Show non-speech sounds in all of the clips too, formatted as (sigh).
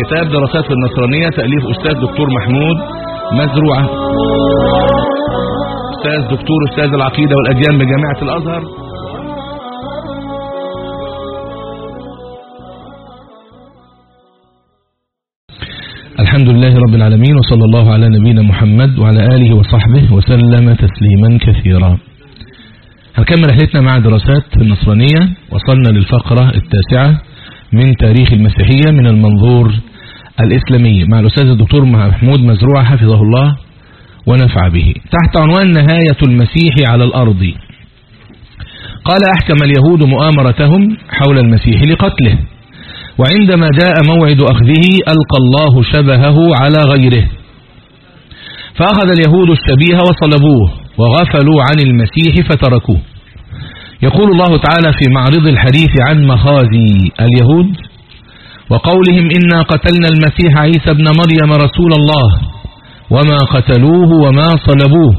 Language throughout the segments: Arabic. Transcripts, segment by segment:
كتاب دراسات في النصرانية تأليف أستاذ دكتور محمود مزروعة. أستاذ دكتور أستاذ العقيدة والأديان بجامعة الأزهر. الحمد لله رب العالمين وصلى الله على نبينا محمد وعلى آله وصحبه وسلم تسليما كثيرا. هنكمل رحلتنا مع دراسات النصرانية وصلنا للفقرة التاسعة. من تاريخ المسيحية من المنظور الإسلامي مع الأستاذ الدكتور محمود مزروع حفظه الله ونفع به. تحت عنوان نهاية المسيح على الأرض. قال أحكم اليهود مؤامرتهم حول المسيح لقتله. وعندما جاء موعد أخذه ألقى الله شبهه على غيره. فأخذ اليهود الشبيه وصلبوه وغفلوا عن المسيح فتركوه. يقول الله تعالى في معرض الحديث عن مخازي اليهود وقولهم إنا قتلنا المسيح عيسى بن مريم رسول الله وما قتلوه وما صلبوه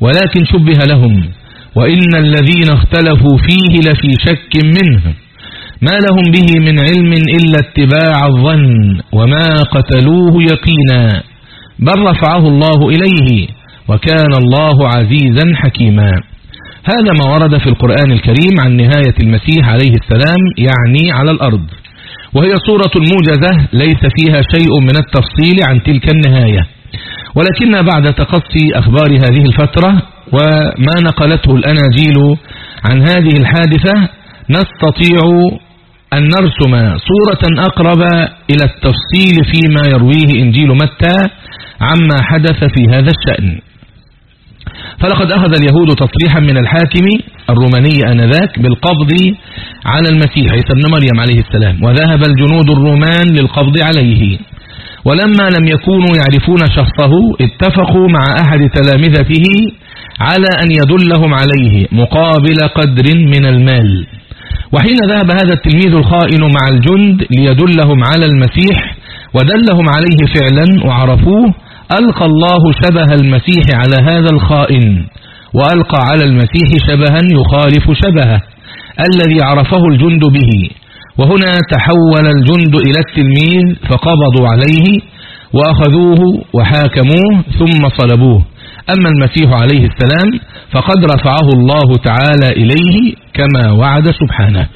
ولكن شبه لهم وإن الذين اختلفوا فيه لفي شك منه ما لهم به من علم إلا اتباع الظن وما قتلوه يقينا بل رفعه الله إليه وكان الله عزيزا حكيما هذا ما ورد في القرآن الكريم عن نهاية المسيح عليه السلام يعني على الأرض. وهي صورة موجزة ليس فيها شيء من التفصيل عن تلك النهاية. ولكن بعد تقصي أخبار هذه الفترة وما نقلته الأناجيل عن هذه الحادثة نستطيع أن نرسم صورة أقرب إلى التفصيل فيما يرويه إنجيل متى عما حدث في هذا الشأن. فلقد أخذ اليهود تصريحا من الحاكم الروماني آنذاك بالقبض على المسيح عيسى ابن مريم عليه السلام وذهب الجنود الرومان للقبض عليه. ولما لم يكونوا يعرفون شخصه اتفقوا مع أحد تلامذته على أن يدلهم عليه مقابل قدر من المال. وحين ذهب هذا التلميذ الخائن مع الجند ليدلهم على المسيح ودلهم عليه فعلا وعرفوه ألقى الله شبه المسيح على هذا الخائن وألقى على المسيح شبها يخالف شبهه الذي عرفه الجند به. وهنا تحول الجند إلى التلميذ فقبضوا عليه وأخذوه وحاكموه ثم صلبوه. أما المسيح عليه السلام فقد رفعه الله تعالى إليه كما وعد سبحانه.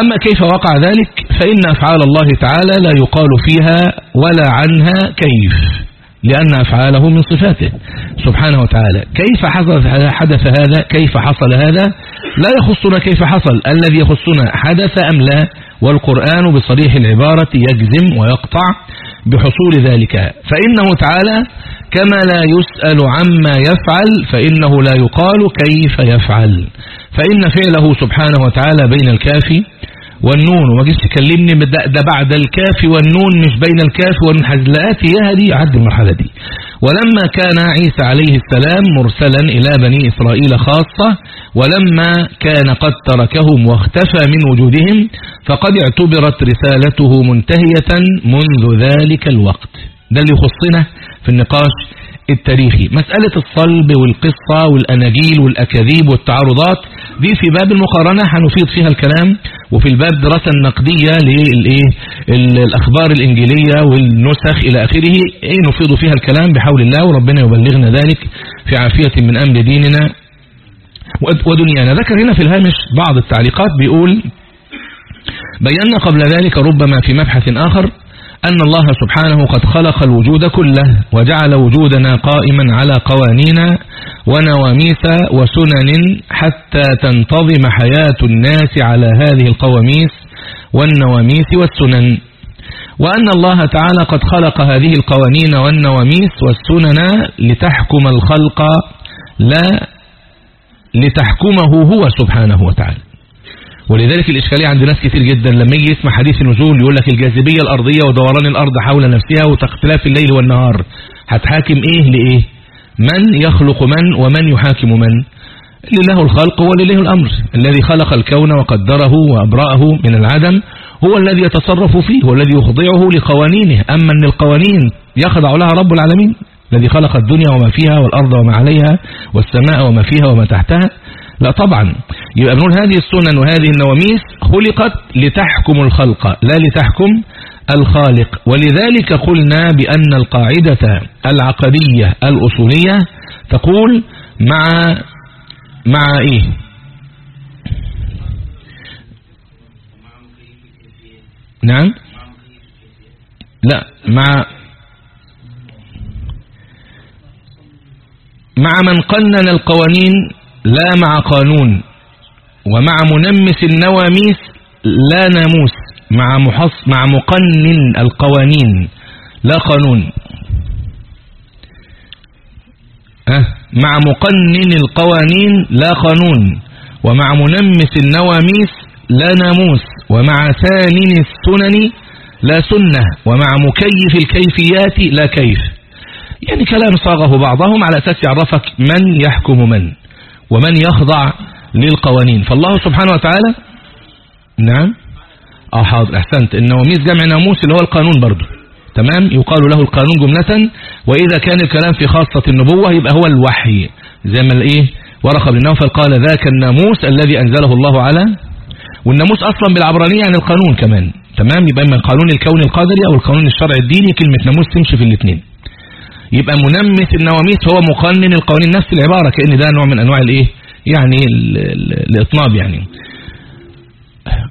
أما كيف وقع ذلك فإن أفعال الله تعالى لا يقال فيها ولا عنها كيف. لأن أفعاله من صفاته. سبحانه وتعالى. كيف حدث هذا؟ كيف حصل هذا؟ لا يخصنا كيف حصل. الذي يخصنا حدث أم لا؟ والقرآن بصريح العبارة يجزم ويقطع بحصول ذلك. فإنه تعالى كما لا يسأل عما يفعل فإنه لا يقال كيف يفعل. فإن فعله سبحانه وتعالى بين الكافي والنون وما جيش تكلمني ده بعد الكاف والنون مش بين الكاف والنون يا هدي عد المرحلة دي. ولما كان عيسى عليه السلام مرسلا إلى بني إسرائيل خاصة ولما كان قد تركهم واختفى من وجودهم فقد اعتبرت رسالته منتهية منذ ذلك الوقت. ده اللي يخصنا في النقاش التاريخي. مسألة الصلب والقصة والأناجيل والأكاذيب والتعارضات دي في باب المقارنة هنفيض فيها الكلام وفي الباب دراسة النقدية للأخبار الإنجيلية والنسخ إلى آخره. إيه نفيض فيها الكلام؟ بحول الله وربنا يبلغنا ذلك في عافية من أمر ديننا ودنيانا. ذكر هنا في الهامش بعض التعليقات بيقول بينا قبل ذلك ربما في مبحث آخر أن الله سبحانه قد خلق الوجود كله وجعل وجودنا قائما على قوانين ونواميس وسنن حتى تنتظم حياة الناس على هذه القواميس والنواميس والسنن. وأن الله تعالى قد خلق هذه القوانين والنواميس والسنن لتحكم الخلق لا لتحكمه هو سبحانه وتعالى. ولذلك الإشكالية عند ناس كتير جدا. لما يجي يسمع حديث النزول يقول لك الجاذبية الأرضية ودوران الأرض حول نفسها وتختلاف الليل والنهار. هتحاكم إيه؟ لإيه؟ من يخلق من ومن يحاكم من؟ لله الخلق ولله الأمر. الذي خلق الكون وقدره وأبرأه من العدم هو الذي يتصرف فيه هو الذي يخضعه لقوانينه. أما أن القوانين يخضع لها رب العالمين الذي خلق الدنيا وما فيها والأرض وما عليها والسماء وما فيها وما تحتها لا طبعا. يبقى بنقول هذه السنن وهذه النواميس خلقت لتحكم الخلق لا لتحكم الخالق. ولذلك قلنا بأن القاعدة العقدية الأصولية تقول مع مع إيه؟ نعم؟ لا مع مع من قنن القوانين لا مع قانون ومع منمس النواميس لا ناموس مع محص مع مقنن القوانين. لا قانون. أه مع مقنن القوانين لا قانون ومع منمس النواميس لا ناموس ومع ثانن السنن لا سنة ومع مكيف الكيفيات لا كيف. يعني كلام صاغه بعضهم على أساس يعرفك من يحكم من. ومن يخضع للقوانين. فالله سبحانه وتعالى نعم. آه حاضر أحسنت. النواميس جمع ناموس اللي هو القانون برضه. تمام؟ يقال له القانون جملة وإذا كان الكلام في خاصة النبوة يبقى هو الوحي. زي ما الايه ورقه بن نوفل قال ذاك الناموس الذي أنزله الله على والناموس أصلا بالعبرانية يعني القانون كمان. تمام؟ يبقى اما القانون الكوني القدري أو القانون الشرعي الديني كلمة ناموس تمشي في الاثنين يبقى منمس النواميس هو مقنن القوانين. نفس العبارة كأن ده نوع من أنواع الإيه؟ يعني الإطناب يعني.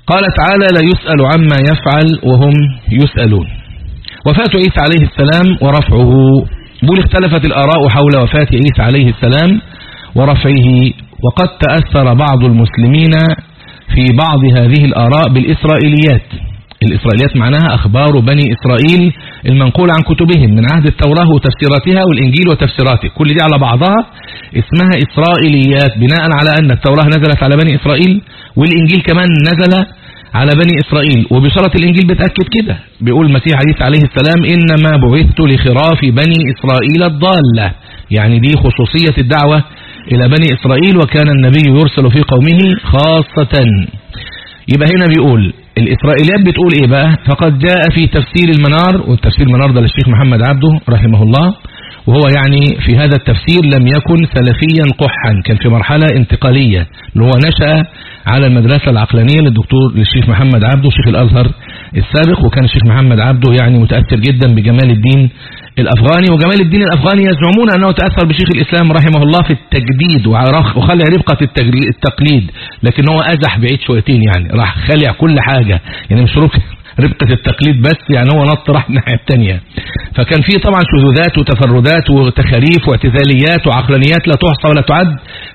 قال تعالى لا يسأل عما يفعل وهم يسألون. وفاة عيسى عليه السلام ورفعه. بول اختلفت الآراء حول وفاة عيسى عليه السلام ورفعه. وقد تأثر بعض المسلمين في بعض هذه الآراء بالإسرائيليات. الإسرائيليات معناها أخبار بني إسرائيل المنقول عن كتبهم من عهد التوراة وتفسيراتها والإنجيل وتفسيراته. كل دي على بعضها اسمها إسرائيليات بناء على أن التوراة نزلت على بني إسرائيل والإنجيل كمان نزل على بني إسرائيل. وبشرة الإنجيل بتأكد كده. بيقول المسيح عيسى عليه السلام إنما بعثت لخراف بني إسرائيل الضالة. يعني دي خصوصية الدعوة إلى بني إسرائيل وكان النبي يرسل في قومه خاصة. يبقى هنا بيقول الإسرائيليات بتقول إيه بقى؟ فقد جاء في تفسير المنار والتفسير المنار ده للشيخ محمد عبده رحمه الله وهو يعني في هذا التفسير لم يكن سلفيا قحا كان في مرحلة انتقالية اللي هو نشأ على المدرسة العقلانية للدكتور للشيخ محمد عبده شيخ الأزهر السابق وكان الشيخ محمد عبده يعني متأثر جدا بجمال الدين الأفغاني وجمال الدين الأفغاني يزعمون أنه تأثر بشيخ الإسلام رحمه الله في التجديد وخلع ربقة التقليد لكن هو أزح بعيد شويتين يعني راح خلع كل حاجة. يعني مش ربقة ربقة التقليد بس يعني هو نط راح الناحية الثانية فكان في طبعا شذوذات وتفردات وتخاريف واعتزاليات وعقلانيات لا تحصى ولا تعد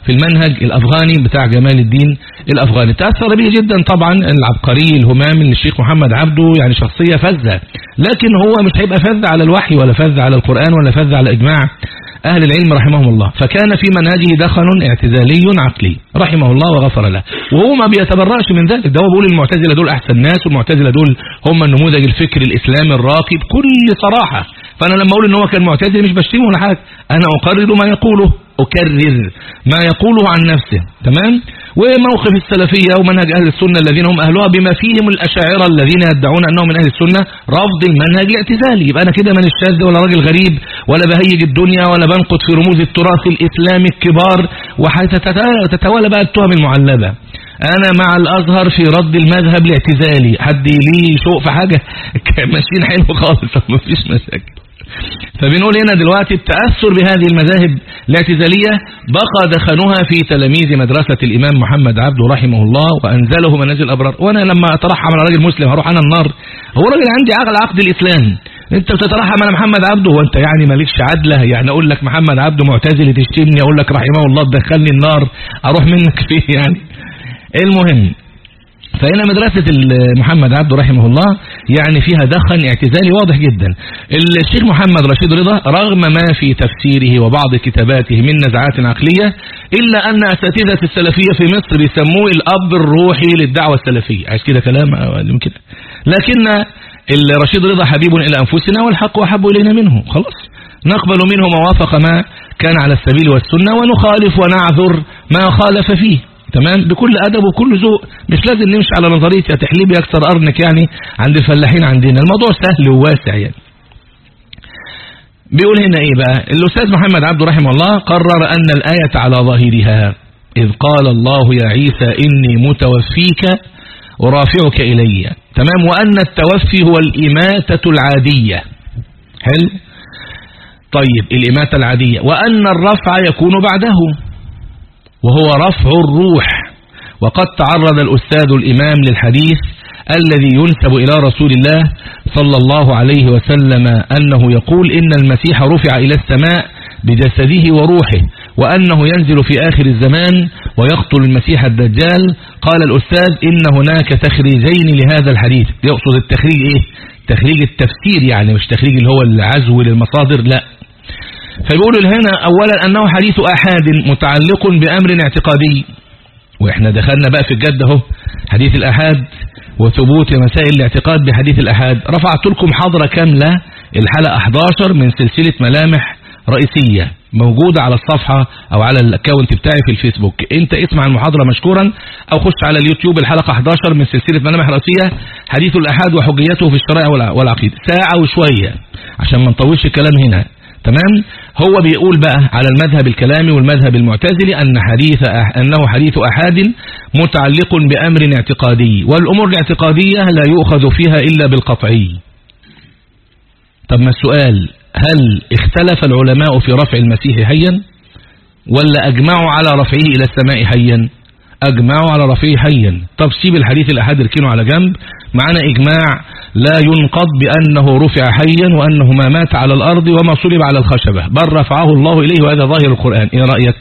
في المنهج الأفغاني بتاع جمال الدين الأفغاني. تأثر به جدا طبعا العبقري الهمام الشيخ محمد عبده يعني شخصية فذة. لكن هو مش هيبقى فذ على الوحي ولا فذ على القرآن ولا فذ على إجماع. أهل العلم رحمهم الله. فكان في منهجه دخل اعتزالي عقلي. رحمه الله وغفر له. وهو ما بيتبرأش من ذلك. ده هو بيقول المعتزلة دول أحسن ناس والمعتزلة دول هم النموذج الفكري الإسلامي الراقي بكل صراحة. فأنا لما أقول إن هو كان معتزل مش بشتمه ولا حاجة. أنا أقرر ما يقوله. أكرر ما يقوله عن نفسه. تمام؟ وموقف السلفية ومنهج أهل السنة الذين هم أهلها بما فيهم الأشاعرة الذين يدعون أنهم من أهل السنة رفض المنهج الاعتزالي. يبقى أنا كده من الشاذ ولا راجل غريب ولا بهيج الدنيا ولا بنقد في رموز التراث الإسلامي الكبار وتتوالى بقى التهم المعلبة. أنا مع الأزهر في رد المذهب الاعتزالي. حد ليه شوق في حاجة؟ (laughs) ماشيين حلو خالص. (laughs) مفيش مشاكل. فبنقول هنا دلوقتي التأثر بهذه المذاهب الاعتزالية بقى دخنها في تلاميذ مدرسة الإمام محمد عبده رحمه الله وأنزله منازل الأبرار. وأنا لما أترحم على راجل مسلم هروح أنا النار. هو راجل عندي عقل عقد الإسلام. أنت بتترحم على محمد عبده؟ وأنت يعني مالكش عدلة. يعني أقول لك محمد عبده معتزل تشتمني أقول لك رحمه الله تدخلني النار أروح منك (laughs) فيه يعني. المهم فهنا مدرسة محمد عبده رحمه الله يعني فيها دخن اعتزالي واضح جدا. الشيخ محمد رشيد رضا رغم ما في تفسيره وبعض كتاباته من نزعات عقلية إلا أن أساتذة السلفية في مصر بيسموه الأب الروحي للدعوة السلفية. عايز كده كلام؟ يمكن. لكن الرشيد رضا حبيب إلى أنفسنا والحق أحب إلينا منه. خلاص. نقبل منه ما وافق ما كان على السبيل والسنة ونخالف ونعذر ما خالف فيه. تمام؟ بكل أدب وكل ذوق. مش لازم نمشي على نظرية يا تحليب يكسر قرنك يعني عند الفلاحين عندنا. الموضوع سهل وواسع يعني. بيقول هنا إيه بقى؟ الأستاذ محمد عبد رحمه الله قرر أن الآية على ظاهرها. إذ قال الله يا عيسى إني متوفيك ورافعك إلي. تمام؟ وأن التوفي هو الإماتة العادية. حلو؟ طيب الإماتة العادية. وأن الرفع يكون بعده. وهو رفع الروح. وقد تعرض الأستاذ الإمام للحديث الذي ينسب إلى رسول الله صلى الله عليه وسلم أنه يقول إن المسيح رفع إلى السماء بجسده وروحه وأنه ينزل في آخر الزمان ويقتل المسيح الدجال. قال الأستاذ إن هناك تخريجين لهذا الحديث. يقصد التخريج إيه؟ تخريج التفسير يعني مش تخريج اللي هو العزو للمصادر لا. فيقولوا هنا أولا أنه حديث أحاد متعلق بأمر اعتقادي. وإحنا دخلنا بقى في الجد أهو. حديث الأحاد وثبوت مسائل الاعتقاد بحديث الأحاد. رفعت لكم حضرة كاملة الحلقة 11 من سلسلة ملامح رئيسية. موجودة على الصفحة أو على الأكاونت بتاعي في الفيسبوك. إنت اسمع المحاضرة مشكورا أو خش على اليوتيوب. الحلقة 11 من سلسلة ملامح رئيسية. حديث الآحاد وحجيته في الشرائع والعقيدة. ساعة وشوية عشان ما نطولش الكلام هنا. تمام؟ هو بيقول بقى على المذهب الكلامي والمذهب المعتزلي أن حديث أنه حديث أحد متعلق بأمر اعتقادي والأمور الاعتقادية لا يؤخذ فيها إلا بالقطعي. طب ما السؤال هل اختلف العلماء في رفع المسيح حيا ولا أجمعوا على رفعه إلى السماء حيا أجمعوا على رفعه حيا طب سيب الحديث الأحد اركنه على جنب. معنا إجماع لا ينقض بأنه رفع حيا وأنه ما مات على الأرض وما صلب على الخشبة بل رفعه الله إليه وهذا ظاهر القرآن. إيه رأيك؟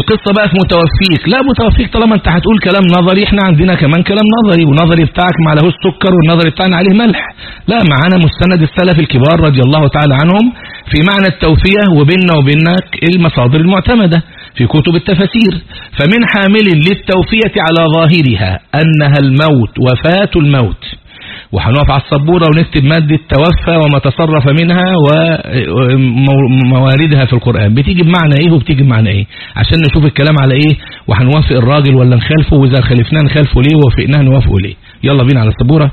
القصة بقى في متوفيك. لا متوفيك طالما أنت هتقول كلام نظري. إحنا عندنا كمان كلام نظري ونظري بتاعك ما لهوش سكر والنظري بتاعنا عليه ملح. لا معانا مستند السلف الكبار رضي الله تعالى عنهم في معنى التوفية وبيننا وبينك المصادر المعتمدة. في كتب التفاسير. فمن حامل للتوفية على ظاهرها أنها الموت وفاة الموت. وهنقف على السبورة ونكتب مادة توفى وما تصرف منها ومواردها في القرآن. بتيجي بمعنى إيه وبتيجي بمعنى إيه؟ عشان نشوف الكلام على إيه؟ وهنوافق الراجل ولا نخالفه؟ وإذا خالفناه نخالفه ليه؟ ووافقناه نوافقه ليه؟ يلا بينا على السبورة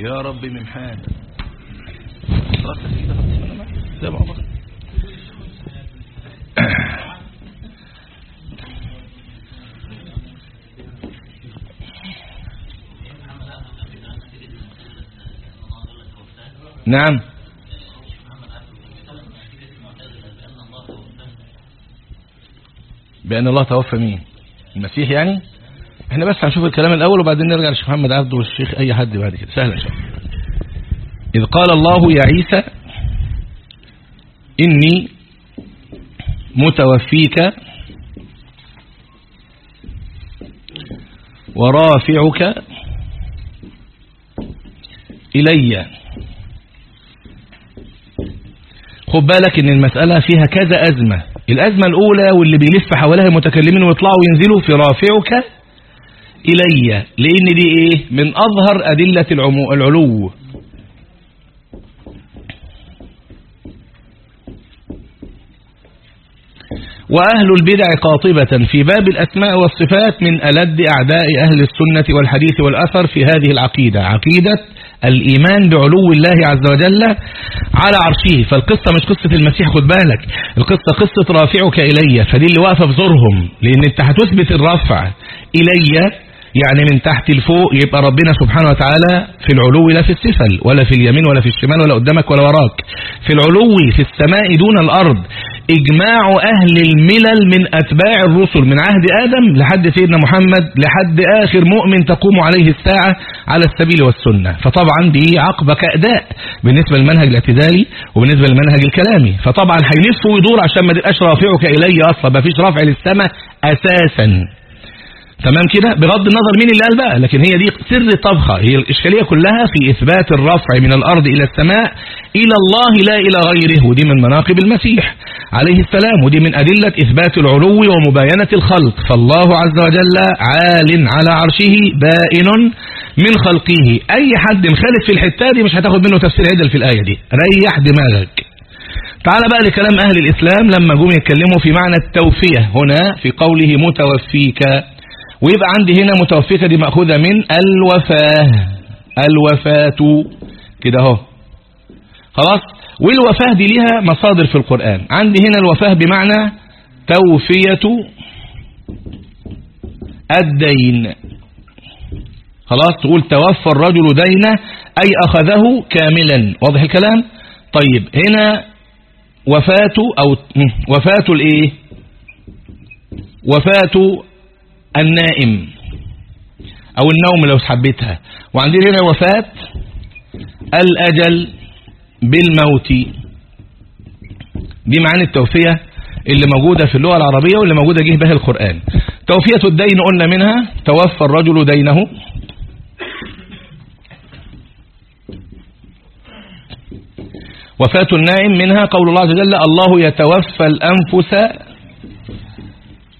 يا رب من حال. نعم. بأن الله توفى مين؟ المسيح يعني؟ إحنا بس هنشوف الكلام الأول وبعدين نرجع للشيخ محمد عبده والشيخ أي حد بعد كده. سهل شيء إذ قال الله يا عيسى إني متوفيك ورافعك إلي. خد بالك إن المسألة فيها كذا أزمة. الأزمة الأولى واللي بيلف حواليها المتكلمين ويطلعوا وينزلوا في رافعك إلي لأن دي إيه؟ من أظهر أدلة العلو. وأهل البدع قاطبة في باب الأسماء والصفات من ألد أعداء أهل السنة والحديث والأثر في هذه العقيدة. عقيدة الإيمان بعلو الله عز وجل على عرشه. فالقصة مش قصة المسيح خد بالك. القصة قصة رافعك إلي فدي اللي واقفة في زورهم لأن أنت هتثبت الرفع إلي يعني من تحت لفوق يبقى ربنا سبحانه وتعالى في العلو لا في السفل ولا في اليمين ولا في الشمال ولا قدامك ولا وراك. في العلو في السماء دون الأرض. إجماع أهل الملل من أتباع الرسل من عهد آدم لحد سيدنا محمد لحد آخر مؤمن تقوم عليه الساعة على السبيل والسنة. فطبعا دي عقبة كأداء بالنسبة للمنهج الاعتدالي وبالنسبة للمنهج الكلامي. فطبعا هيلف ويدور عشان ما تبقاش رافعك إلي أصلا. ما فيش رافع للسماء أساسا. تمام كده؟ بغض النظر مين اللي قال بقى لكن هي دي سر طبخة. هي الإشكالية كلها في إثبات الرفع من الأرض إلى السماء إلى الله لا إلى غيره ودي من مناقب المسيح عليه السلام ودي من أدلة إثبات العلو ومباينة الخلق. فالله عز وجل عال على عرشه بائن من خلقه. أي حد مخالف في الحتة دي مش هتاخد منه تفسير عدل في الآية دي. ريح دماغك. تعال بقى لكلام أهل الإسلام لما جم يتكلموا في معنى التوفية هنا في قوله متوفيك. ويبقى عندي هنا متوفيك دي مأخوذة من الوفاة. الوفاة. كده اهو. خلاص؟ والوفاة دي لها مصادر في القرآن. عندي هنا الوفاة بمعنى توفية الدين. خلاص؟ تقول توفى الرجل دينه أي أخذه كاملا. واضح الكلام؟ طيب هنا وفاة أو وفاة الإيه؟ وفاة النائم أو النوم لو حبيتها. وعندنا هنا وفاة الأجل بالموت. دي معاني التوفية اللي موجودة في اللغة العربية واللي موجودة جه بها القرآن. توفية الدين قلنا منها. توفى الرجل دينه. وفاة النائم منها قول الله عز وجل الله يتوفى الأنفس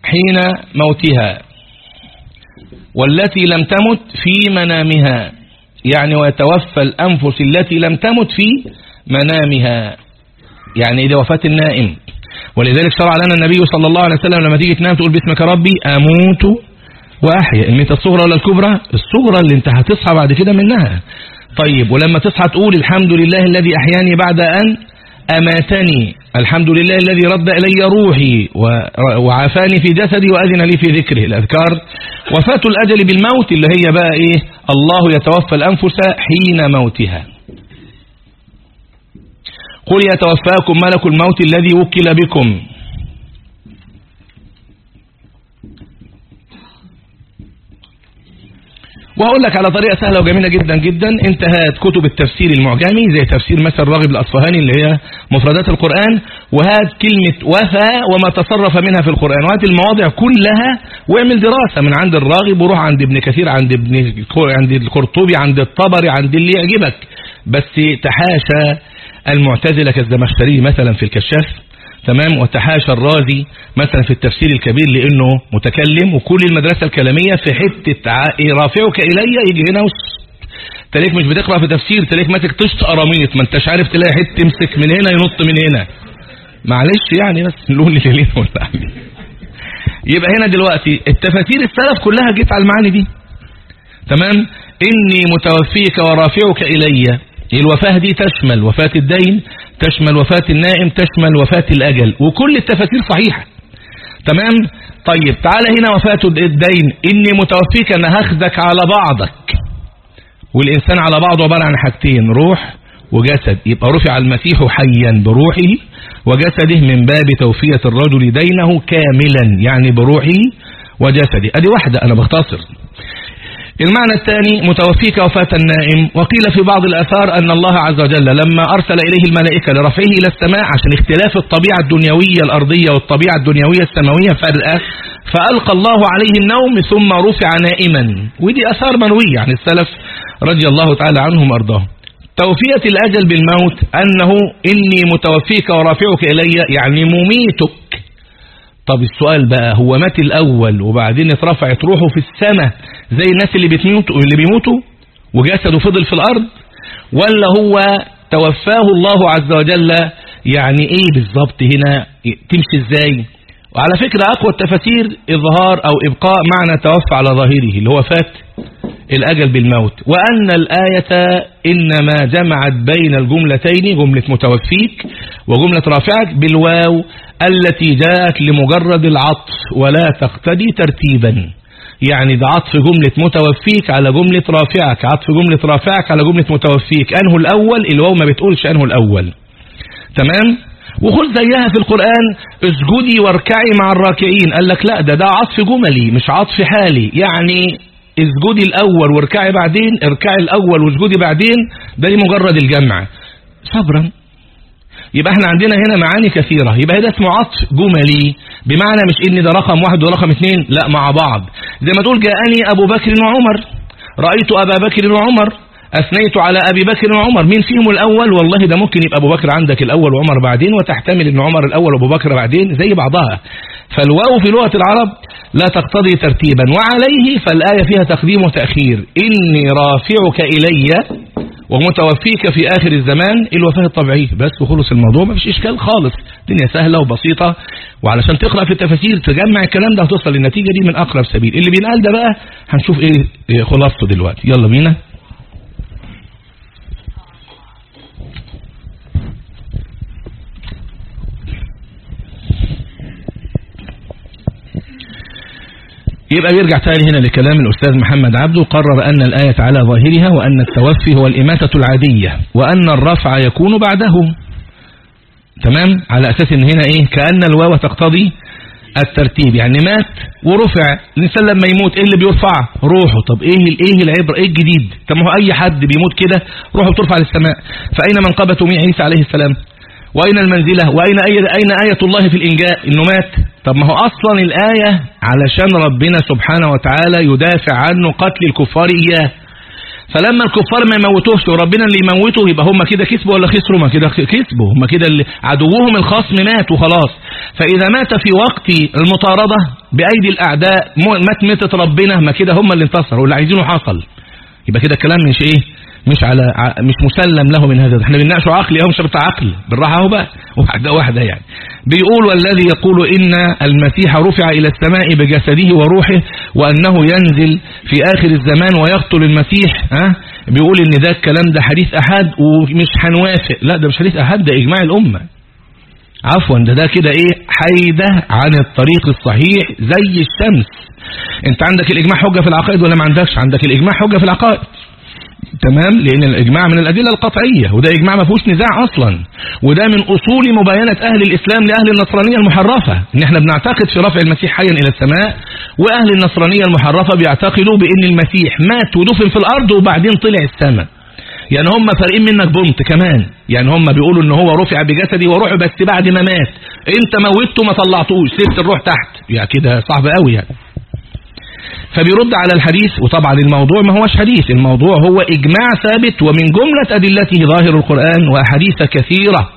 حين موتها. والتي لم تمت في منامها. يعني ويتوفى الأنفس التي لم تمت في منامها. يعني إذا وفاة النائم. ولذلك شرع لنا النبي صلى الله عليه وسلم لما تيجي تنام تقول باسمك ربي أموت وأحيا. الميتة الصغرى ولا الكبرى الصغرى اللي انت هتصحى بعد كده منها. طيب ولما تصحى تقول الحمد لله الذي أحياني بعد أن أماتني. الحمد لله الذي رد إلي روحي وعافاني في جسدي وأذن لي في ذكره. الأذكار وفاة الأجل بالموت اللي هي بقى إيه؟ الله يتوفى الأنفس حين موتها. قل يتوفاكم ملك الموت الذي وكل بكم. وهقول لك على طريقة سهلة وجميلة جدا جدا. انتهت كتب التفسير المعجمي زي تفسير مثل راغب الأصفهاني اللي هي مفردات القرآن. وهات كلمة وفى وما تصرف منها في القرآن. وهات المواضع كلها واعمل دراسة من عند الراغب وروح عند ابن كثير عند ابن عند القرطبي عند الطبري عند اللي يعجبك. بس تحاشى المعتزلة كالزمخشري مثلا في الكشاف. تمام؟ وتحاشى الرازي مثلا في التفسير الكبير لأنه متكلم وكل المدرسة الكلامية في حتة رافعك إلي يجي هنا وش؟ تلاقيك مش بتقرأ في تفسير تلاقيك ماسك طشت قراميط ما انتش عارف تلاقي حتة تمسك من هنا ينط من هنا. معلش يعني بس لون ليلين ولا يبقى هنا دلوقتي التفاسير السلف كلها جت على المعاني دي. تمام؟ إني متوفيك ورافعك إلي. الوفاة دي تشمل وفاة الدين تشمل وفاة النائم تشمل وفاة الأجل. وكل التفاسير صحيحة. تمام؟ طيب تعالى هنا وفاة الدين. إني متوفيك أن هاخدك على بعضك. والإنسان على بعضه عبارة عن حاجتين روح وجسد. يبقى رفع المسيح حيا بروحه وجسده من باب توفية الرجل دينه كاملا يعني بروحه وجسده. أدي واحدة أنا بختصر. المعنى الثاني متوفيك وفاة النائم. وقيل في بعض الأثار أن الله عز وجل لما أرسل إليه الملائكة لرفعه إلى السماء عشان اختلاف الطبيعة الدنيوية الأرضية والطبيعة الدنيوية السماوية فرقة فألقى الله عليه النوم ثم رفع نائما. ودي أثار منوية عن السلف رضي الله تعالى عنهم وأرضاهم. توفية الأجل بالموت أنه إني متوفيك ورافعك إلي يعني مميتك. طب السؤال بقى هو مات الأول وبعدين اترفعت روحه في السماء زي الناس اللي بتموت اللي بيموتوا وجسده فضل في الأرض؟ ولا هو توفاه الله عز وجل؟ يعني إيه بالظبط هنا؟ تمشي إزاي؟ وعلى فكرة أقوى التفاسير إظهار أو إبقاء معنى توفى على ظاهره اللي هو فات. الأجل بالموت. وأن الآية إنما جمعت بين الجملتين جملة متوفيك وجملة رافعك بالواو التي جاءت لمجرد العطف ولا تقتدي ترتيبا. يعني ده عطف جملة متوفيك على جملة رافعك عطف جملة رافعك على جملة متوفيك. أنه الأول الواو ما بتقولش أنه الأول. تمام؟ وخذ زيها في القرآن اسجدي واركعي مع الراكعين. قال لك لا ده ده عطف جملي مش عطف حالي. يعني اسجدي الأول واركعي بعدين اركعي الأول واسجدي بعدين ده مجرد الجمع. صبرا. يبقى إحنا عندنا هنا معاني كثيرة. يبقى ده اسمه عطف جملي. بمعنى مش ان ده رقم واحد ورقم اثنين لا مع بعض. زي ما تقول جاءني أبو بكر وعمر. رأيت أبا بكر وعمر. أثنيت على أبي بكر وعمر. مين فيهم الأول؟ والله ده ممكن يبقى أبو بكر عندك الأول وعمر بعدين وتحتمل إن عمر الأول وأبو بكر بعدين زي بعضها. فالواو في لغة العرب لا تقتضي ترتيبا. وعليه فالآية فيها تقديم وتأخير. إني رافعك إلي ومتوفيك في آخر الزمان. الوفاة الطبيعية بس وخلص الموضوع. ما فيش إشكال خالص. الدنيا سهلة وبسيطة. وعلشان تقرأ في التفاسير تجمع الكلام ده هتوصل للنتيجة دي من أقرب سبيل. اللي بينقال ده بقى هنشوف إيه خلاصته دلوقتي. يلا بينا. يبقى بيرجع تاني هنا لكلام الأستاذ محمد عبده قرر أن الآية على ظاهرها وأن التوفي هو الإماتة العادية وأن الرفع يكون بعده. تمام؟ على أساس إن هنا إيه؟ كأن الواو تقتضي الترتيب. يعني مات ورفع الإنسان لما يموت إيه اللي بيرفع؟ روحه. طب إيه الإيه العبر؟ إيه الجديد؟ طب ما هو أي حد بيموت كده روحه بترفع للسماء. فأين منقبة مي عيسى عليه السلام؟ وأين المنزلة؟ وأين أي أين آية الله في الإنجاء؟ إنه مات. طب ما هو أصلا الآية علشان ربنا سبحانه وتعالى يدافع عنه قتل الكفار إياه. فلما الكفار ما يموتوش وربنا اللي يموته يبقى هم كده كسبوا ولا خسروا؟ ما كده كسبوا. هم كده اللي عدوهم الخصم مات وخلاص. فإذا مات في وقت المطاردة بأيدي الأعداء مات ماتت ربنا ما كده هم اللي انتصروا. واللي عايزينه حصل. يبقى كده الكلام مش إيه؟ مش على مش مسلم له من هذا. إحنا بنناقشه عقلي اهو مش بتاع عقل. بالراحة أهو بقى. واحدة واحدة يعني. بيقول والذي يقول إن المسيح رفع إلى السماء بجسده وروحه وأنه ينزل في آخر الزمان ويقتل المسيح. ها؟ بيقول إن ده الكلام ده حديث أحد ومش هنوافق. لا ده مش حديث أحد ده إجماع الأمة. عفوا ده ده كده إيه؟ حيدة عن الطريق الصحيح زي الشمس. أنت عندك الإجماع حجة في العقائد ولا ما عندكش؟ عندك الإجماع حجة في العقائد. تمام؟ لأن الإجماع من الأدلة القطعية وده إجماع ما فيهوش نزاع أصلا. وده من أصول مباينة أهل الإسلام لأهل النصرانية المحرفة إن إحنا بنعتقد في رفع المسيح حيا إلى السماء وأهل النصرانية المحرفة بيعتقدوا بإن المسيح مات ودفن في الأرض وبعدين طلع السماء. يعني هم فارقين منك بنت كمان. يعني هم بيقولوا إن هو رفع بجسدي وروحه بس بعد ما مات. إنت موتته ما طلعتوش سبت الروح تحت. يعني كده صعب قوي يعني. فبيرد على الحديث وطبعا الموضوع ما هوش حديث الموضوع هو إجماع ثابت ومن جملة أدلته ظاهر القرآن وأحاديث كثيرة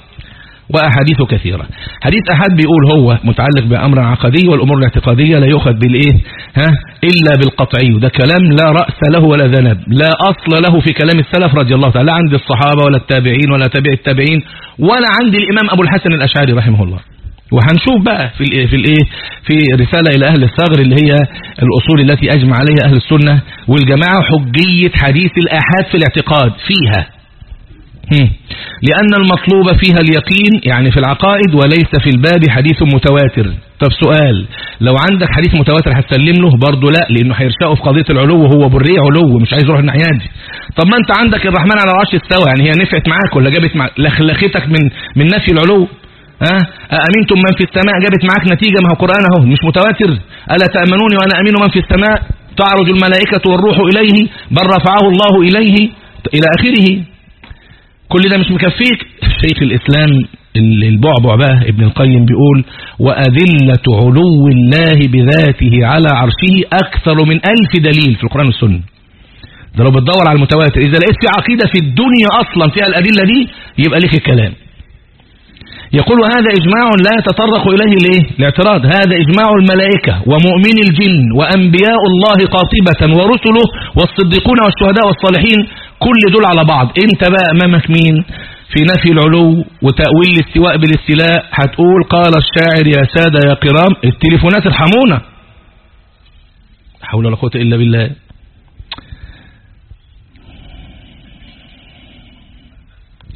وأحاديث كثيرة. حديث أحد بيقول هو متعلق بأمر عقدي والأمور الاعتقادية لا يؤخذ بالإيه؟ ها؟ إلا بالقطعي. وده كلام لا رأس له ولا ذنب. لا أصل له في كلام السلف رضي الله تعالى عند الصحابة ولا التابعين ولا تابع التابعين ولا عند الإمام أبو الحسن الأشعري رحمه الله. وهنشوف بقى في في الايه؟ في رسالة إلى أهل الثغر اللي هي الأصول التي أجمع عليها أهل السنة والجماعة حجية حديث الآحاد في الاعتقاد فيها. لأن المطلوب فيها اليقين يعني في العقائد وليس في الباب حديث متواتر. طب سؤال لو عندك حديث متواتر هتسلم له؟ برضه لا لأنه هيرشقه في قضية العلو وهو بريه علو مش عايز يروح الناحية دي. طب ما أنت عندك الرحمن على العرش استوى يعني هي نفعت معاك ولا جابت معاك لخلختك من من نفي العلو؟ ها؟ أأمنتم من في السماء؟ جابت معاك نتيجة؟ ما هو قرآن أهو مش متواتر. ألا تأمنوني وأنا أمين من في السماء؟ تعرج الملائكة والروح إليه بل رفعه الله إليه إلى آخره. كل ده مش مكفيك؟ شيخ الإسلام البعبع بقى ابن القيم بيقول وأذلة علو الله بذاته على عرشه أكثر من ألف دليل في القرآن والسنة. ده لو بتدور على المتواتر إذا لقيت في عقيدة في الدنيا أصلا فيها الأدلة دي يبقى ليك الكلام. يقول هذا إجماع لا يتطرق إليه ليه؟ الاعتراض هذا إجماع الملائكة ومؤمن الجن وأنبياء الله قاطبة ورسله والصديقون والشهداء والصالحين كل دول على بعض. انت بقى أمامك مين؟ في نفي العلو وتأويل الاستواء بالاستلاء هتقول قال الشاعر يا سادة يا قرام التليفونات ارحمونا حول ولا قوة إلا بالله.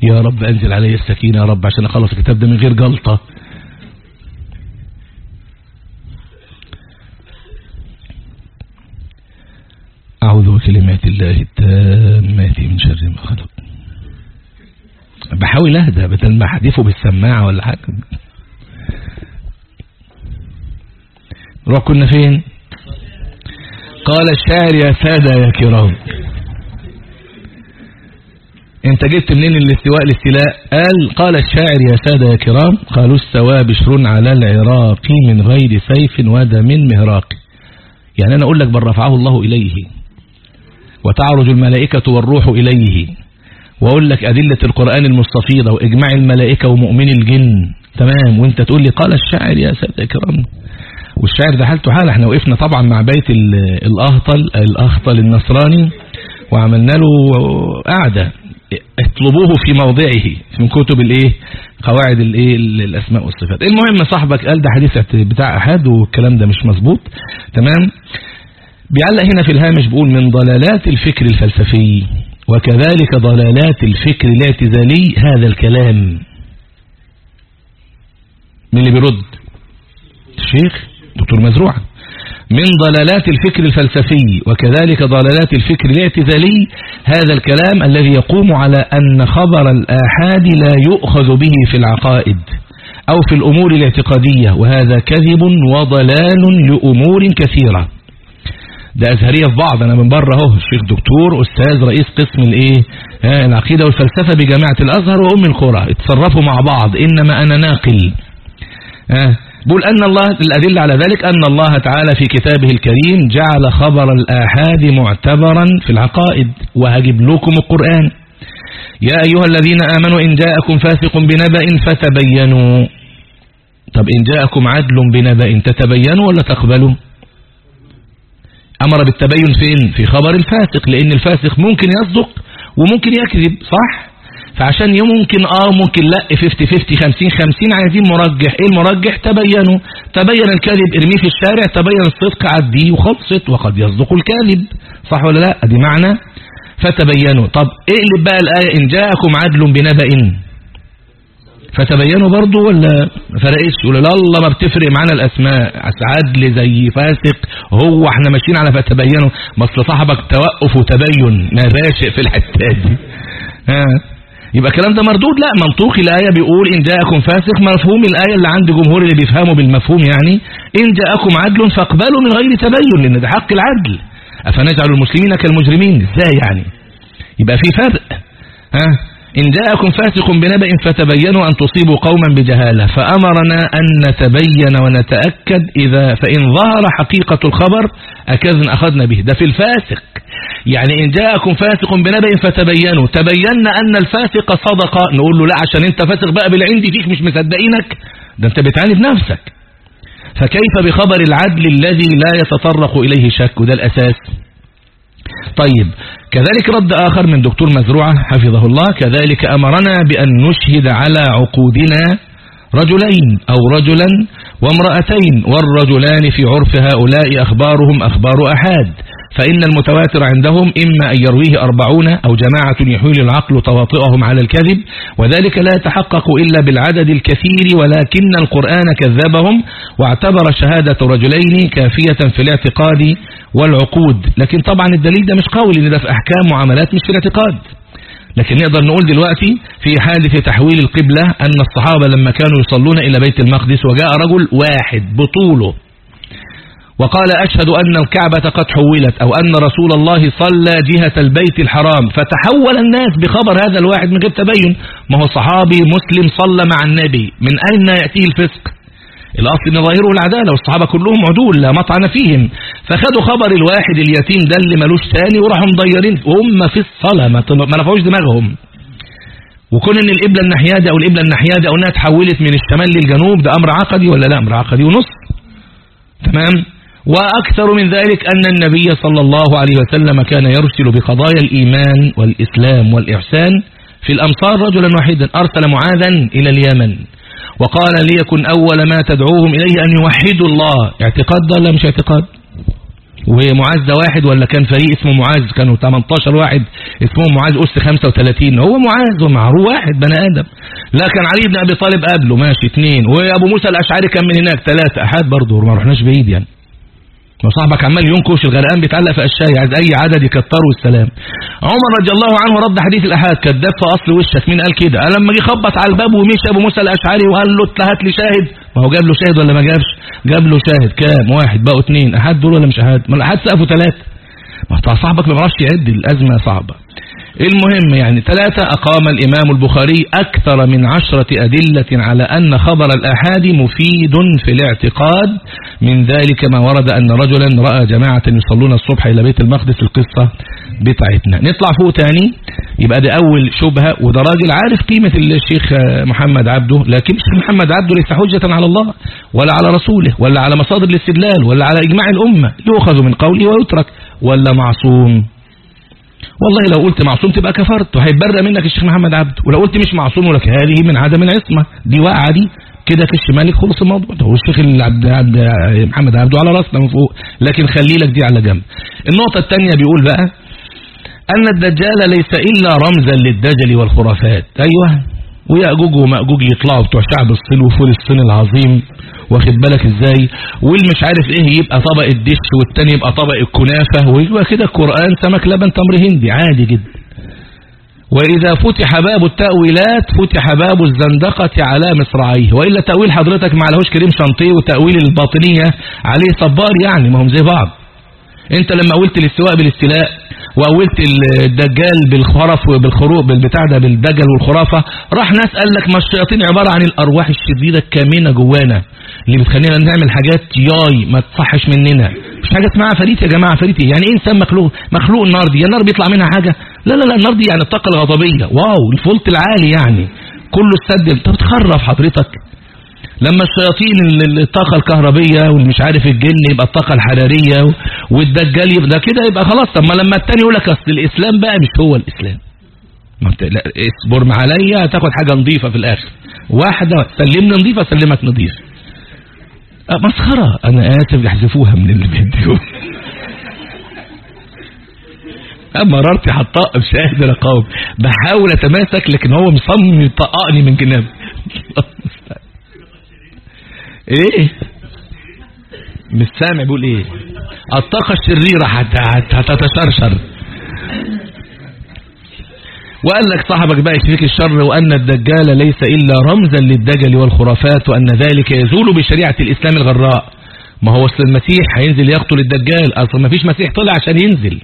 يا رب أنزل علي السكينة يا رب عشان أخلص الكتاب ده من غير جلطة. أعوذ بكلمات الله التامات من شر ما خلق. بحاول أهدى بدل ما أحدفه بالسماعة ولا حاجة. روح كنا فين؟ قال الشاعر يا سادة يا كرام. انت جبت منين الاستواء الاستيلاء؟ قال قال الشاعر يا سادة يا كرام قالوا استوى بشر على العراق من غير سيف ودم مهراق. يعني أنا أقول لك بل رفعه الله إليه وتعرج الملائكة والروح إليه. وأقول لك أدلة القرآن المستفيضة وإجماع الملائكة ومؤمن الجن. تمام. وأنت تقول لي قال الشاعر يا سادة يا كرام والشاعر ده حالته حال إحنا وقفنا طبعا مع بيت الأهطل الاهطل النصراني وعملنا له قعدة اطلبوه في موضعه من كتب الايه؟ قواعد الايه؟ الاسماء والصفات. المهم صاحبك قال ده حديث بتاع أحد والكلام ده مش مظبوط. تمام؟ بيعلق هنا في الهامش بيقول من ضلالات الفكر الفلسفي وكذلك ضلالات الفكر الاعتزالي هذا الكلام. من اللي بيرد؟ الشيخ دكتور مزروع من ضلالات الفكر الفلسفي وكذلك ضلالات الفكر الاعتزالي هذا الكلام الذي يقوم على أن خبر الآحاد لا يؤخذ به في العقائد أو في الأمور الاعتقادية وهذا كذب وضلال لأمور كثيرة. ده أزهرية في بعض أنا من بره أهو الشيخ دكتور أستاذ رئيس قسم الإيه العقيدة والفلسفة بجامعة الأزهر وأم القرى. اتصرفوا مع بعض إنما أنا ناقل. ها بقول أن الله الأدلة على ذلك أن الله تعالى في كتابه الكريم جعل خبر الآحاد معتبرا في العقائد. وهجب لكم القرآن. يا أيها الذين آمنوا إن جاءكم فاسق بنبأ فتبينوا. طب إن جاءكم عدل بنبأ تتبينوا ولا تقبلوا؟ أمر بالتبين فين؟ في خبر الفاسق لأن الفاسق ممكن يصدق وممكن يكذب صح؟ فعشان ممكن آه ممكن لا 50 50 50 50 عايزين مرجح. إيه المرجح؟ تبينوا. تبين الكذب ارميه في الشارع تبين الصدق عديه وخلصت وقد يصدق الكاذب. صح ولا لا؟ أدي معنى. فتبينوا. طب اقلب بقى الآية إن جاءكم عدل بنبأ. فتبينوا برضو ولا ما فرقش يقول لا الله ما بتفرق معانا الأسماء. عدل زي فاسق هو إحنا ماشيين على فتبينوا. بس صاحبك توقف وتبين. ما راشق في الحتات دي. ها؟ يبقى الكلام ده مردود؟ لا منطوقي الآية بيقول إن جاءكم فاسق مفهوم الآية اللي عند جمهور اللي بيفهموا بالمفهوم يعني. إن جاءكم عدل فاقبلوا من غير تبين لأن ده حق العدل. أفنجعل المسلمين كالمجرمين؟ إزاي يعني؟ يبقى في فرق. ها؟ إن جاءكم فاسق بنبأ فتبينوا أن تصيبوا قوما بجهالة فأمرنا أن نتبين ونتأكد إذا فإن ظهر حقيقة الخبر أكذن أخذنا به. ده في الفاسق. يعني إن جاءكم فاسق بنبأ فتبينوا تبينا أن الفاسق صدق نقول له لا عشان أنت فاسق بقى بالعندي فيك مش مصدقينك. ده أنت بتعاني بنفسك فكيف بخبر العدل الذي لا يتطرق إليه شك؟ وده الأساس. طيب كذلك رد آخر من دكتور مزروعة حفظه الله كذلك أمرنا بأن نشهد على عقودنا رجلين أو رجلا وامرأتين والرجلان في عرف هؤلاء أخبارهم أخبار أحاد فإن المتواتر عندهم إما أن يرويه أربعون أو جماعة يحيل العقل تواطئهم على الكذب وذلك لا يتحقق إلا بالعدد الكثير ولكن القرآن كذبهم واعتبر شهادة رجلين كافية في الاعتقاد والعقود. لكن طبعا الدليل ده مش قوي لأن ده في أحكام معاملات مش في الاعتقاد. لكن نقدر نقول دلوقتي في حادث تحويل القبلة أن الصحابة لما كانوا يصلون إلى بيت المقدس وجاء رجل واحد بطوله وقال أشهد أن الكعبة قد حولت أو أن رسول الله صلى جهة البيت الحرام. فتحول الناس بخبر هذا الواحد من غير تبين. ما هو صحابي مسلم صلى مع النبي. من أين يأتيه الفسق؟ الأصل أن ظاهره العدالة والصحابة كلهم عدول لا مطعن فيهم. فخدوا خبر الواحد اليتيم ده اللي ملوش تاني وراحوا مضيرين. وهم في الصلاة ما رفعوش دماغهم. وكون إن القبله الناحيه أو القبله الناحيه أو إنها تحولت من الشمال للجنوب ده أمر عقدي ولا لا؟ أمر عقدي ونص. تمام؟ وأكثر من ذلك أن النبي صلى الله عليه وسلم كان يرسل بقضايا الإيمان والإسلام والإحسان في الأمصار رجلا واحدا أرسل معاذا إلى اليمن وقال ليكن أول ما تدعوهم إليه أن يوحدوا الله. اعتقاد ده ولا مش اعتقاد؟ ومعاذ ده واحد ولا كان فريق اسمه معاذ؟ كانوا 18 واحد اسمهم معاذ أس 35 هو معاذ ومعروف واحد بني آدم. لا كان علي بن أبي طالب قبله ماشي اثنين وأبو موسى الأشعري كان من هناك ثلاثة أحد برضه ما رحناش بعيد يعني. ما صاحبك عمال ينكش الغرقان بيتعلق في الشاي عايز أي عدد يكتره السلام. عمر رضي الله عنه رد حديث الأحاد كذاب في أصل وشك مين قال كده؟ قال لما جه خبط على الباب ومشي ابو موسى الأشعري وقال له هات لي شاهد؟ ما هو جاب له شاهد ولا ما جابش؟ جاب له شاهد كام؟ واحد بقوا اثنين أحد دول ولا مش أحد؟ ما الأحاد سقفوا ثلاثة ما صاحبك ما بيعرفش يعد الأزمة صعبة. المهم يعني ثلاثة أقام الإمام البخاري أكثر من عشرة أدلة على أن خبر الأحاد مفيد في الاعتقاد. من ذلك ما ورد أن رجلا رأى جماعة يصلون الصبح إلى بيت المقدس القصة بتاعتنا. نطلع فوق تاني يبقى ده أول شبهة وده راجل عارف قيمة الشيخ محمد عبده لكن الشيخ محمد عبده ليس حجة على الله ولا على رسوله ولا على مصادر الاستدلال ولا على إجماع الأمة. يؤخذ من قوله ويترك ولا معصوم. والله لو قلت معصوم تبقى كفرت وهيتبرى منك الشيخ محمد عبد ولو قلت مش معصوم ولك هذه من عدم العصمة. دي واقعة دي كده كش مالك خلص الموضوع ده. هو الشيخ عبد عبد محمد عبده على راسنا من فوق. لكن خلي لك دي على جنب. النقطة الثانية بيقول بقى أن الدجال ليس إلا رمزا للدجل والخرافات. أيوه. ويأجوج ومأجوج يطلعوا بتوع شعب الصين وفول الصين العظيم واخد بالك إزاي؟ والمش عارف إيه يبقى طبق الدش والتاني يبقى طبق الكنافة ويبقى كده القرآن سمك لبن تمر هندي عادي جدا. وإذا فتح باب التأويلات فتح باب الزندقة على مصراعيه. وإلا تأويل حضرتك ما عليهوش كريم شانطيه وتأويل الباطنية عليه صبار يعني ما هم زي بعض. أنت لما قلت الاستواء بالاستلاء وقلت الدجال بالخرف وبالخروق بالبتاع ده بالدجل والخرافة راح ناس قال لك ما الشياطين عبارة عن الأرواح الشريرة الكامنة جوانا اللي بتخلينا نعمل حاجات ياي ما تصحش مننا. مش حاجة اسمها فريت يا جماعة فريت يعني إيه إنسان مخلوق؟ مخلوق النار دي النار بيطلع منها حاجة؟ لا لا لا النار دي يعني الطاقة الغضبية. واو الفولت العالي يعني. كله السد انت بتخرف حضرتك. لما الشياطين الطاقة الكهربية والمش عارف الجن يبقى الطاقة الحرارية والدجال يبقى كده يبقى خلاص. طب ما لما التاني يقول لك أصل الإسلام بقى مش هو الإسلام. ما اصبر عليا هتاخد حاجة نظيفة في الآخر. واحدة سلمني نظيفة سلمك نظيف. مسخرة. أنا آسف يحذفوها من الفيديو مرارتي هتطق مش قادر اقاوم بحاول أتماسك لكن هو مصمم يطقني من جنابي. (laughs) إيه؟ مش سامع بيقول إيه؟ الطاقة الشريرة هتتشرشر وقال لك صاحبك بقى يشفيك الشر وأن الدجال ليس إلا رمزا للدجل والخرافات وأن ذلك يزول بشريعة الإسلام الغراء. ما هو أصل المسيح هينزل يقتل الدجال أصل ما فيش مسيح طلع عشان ينزل.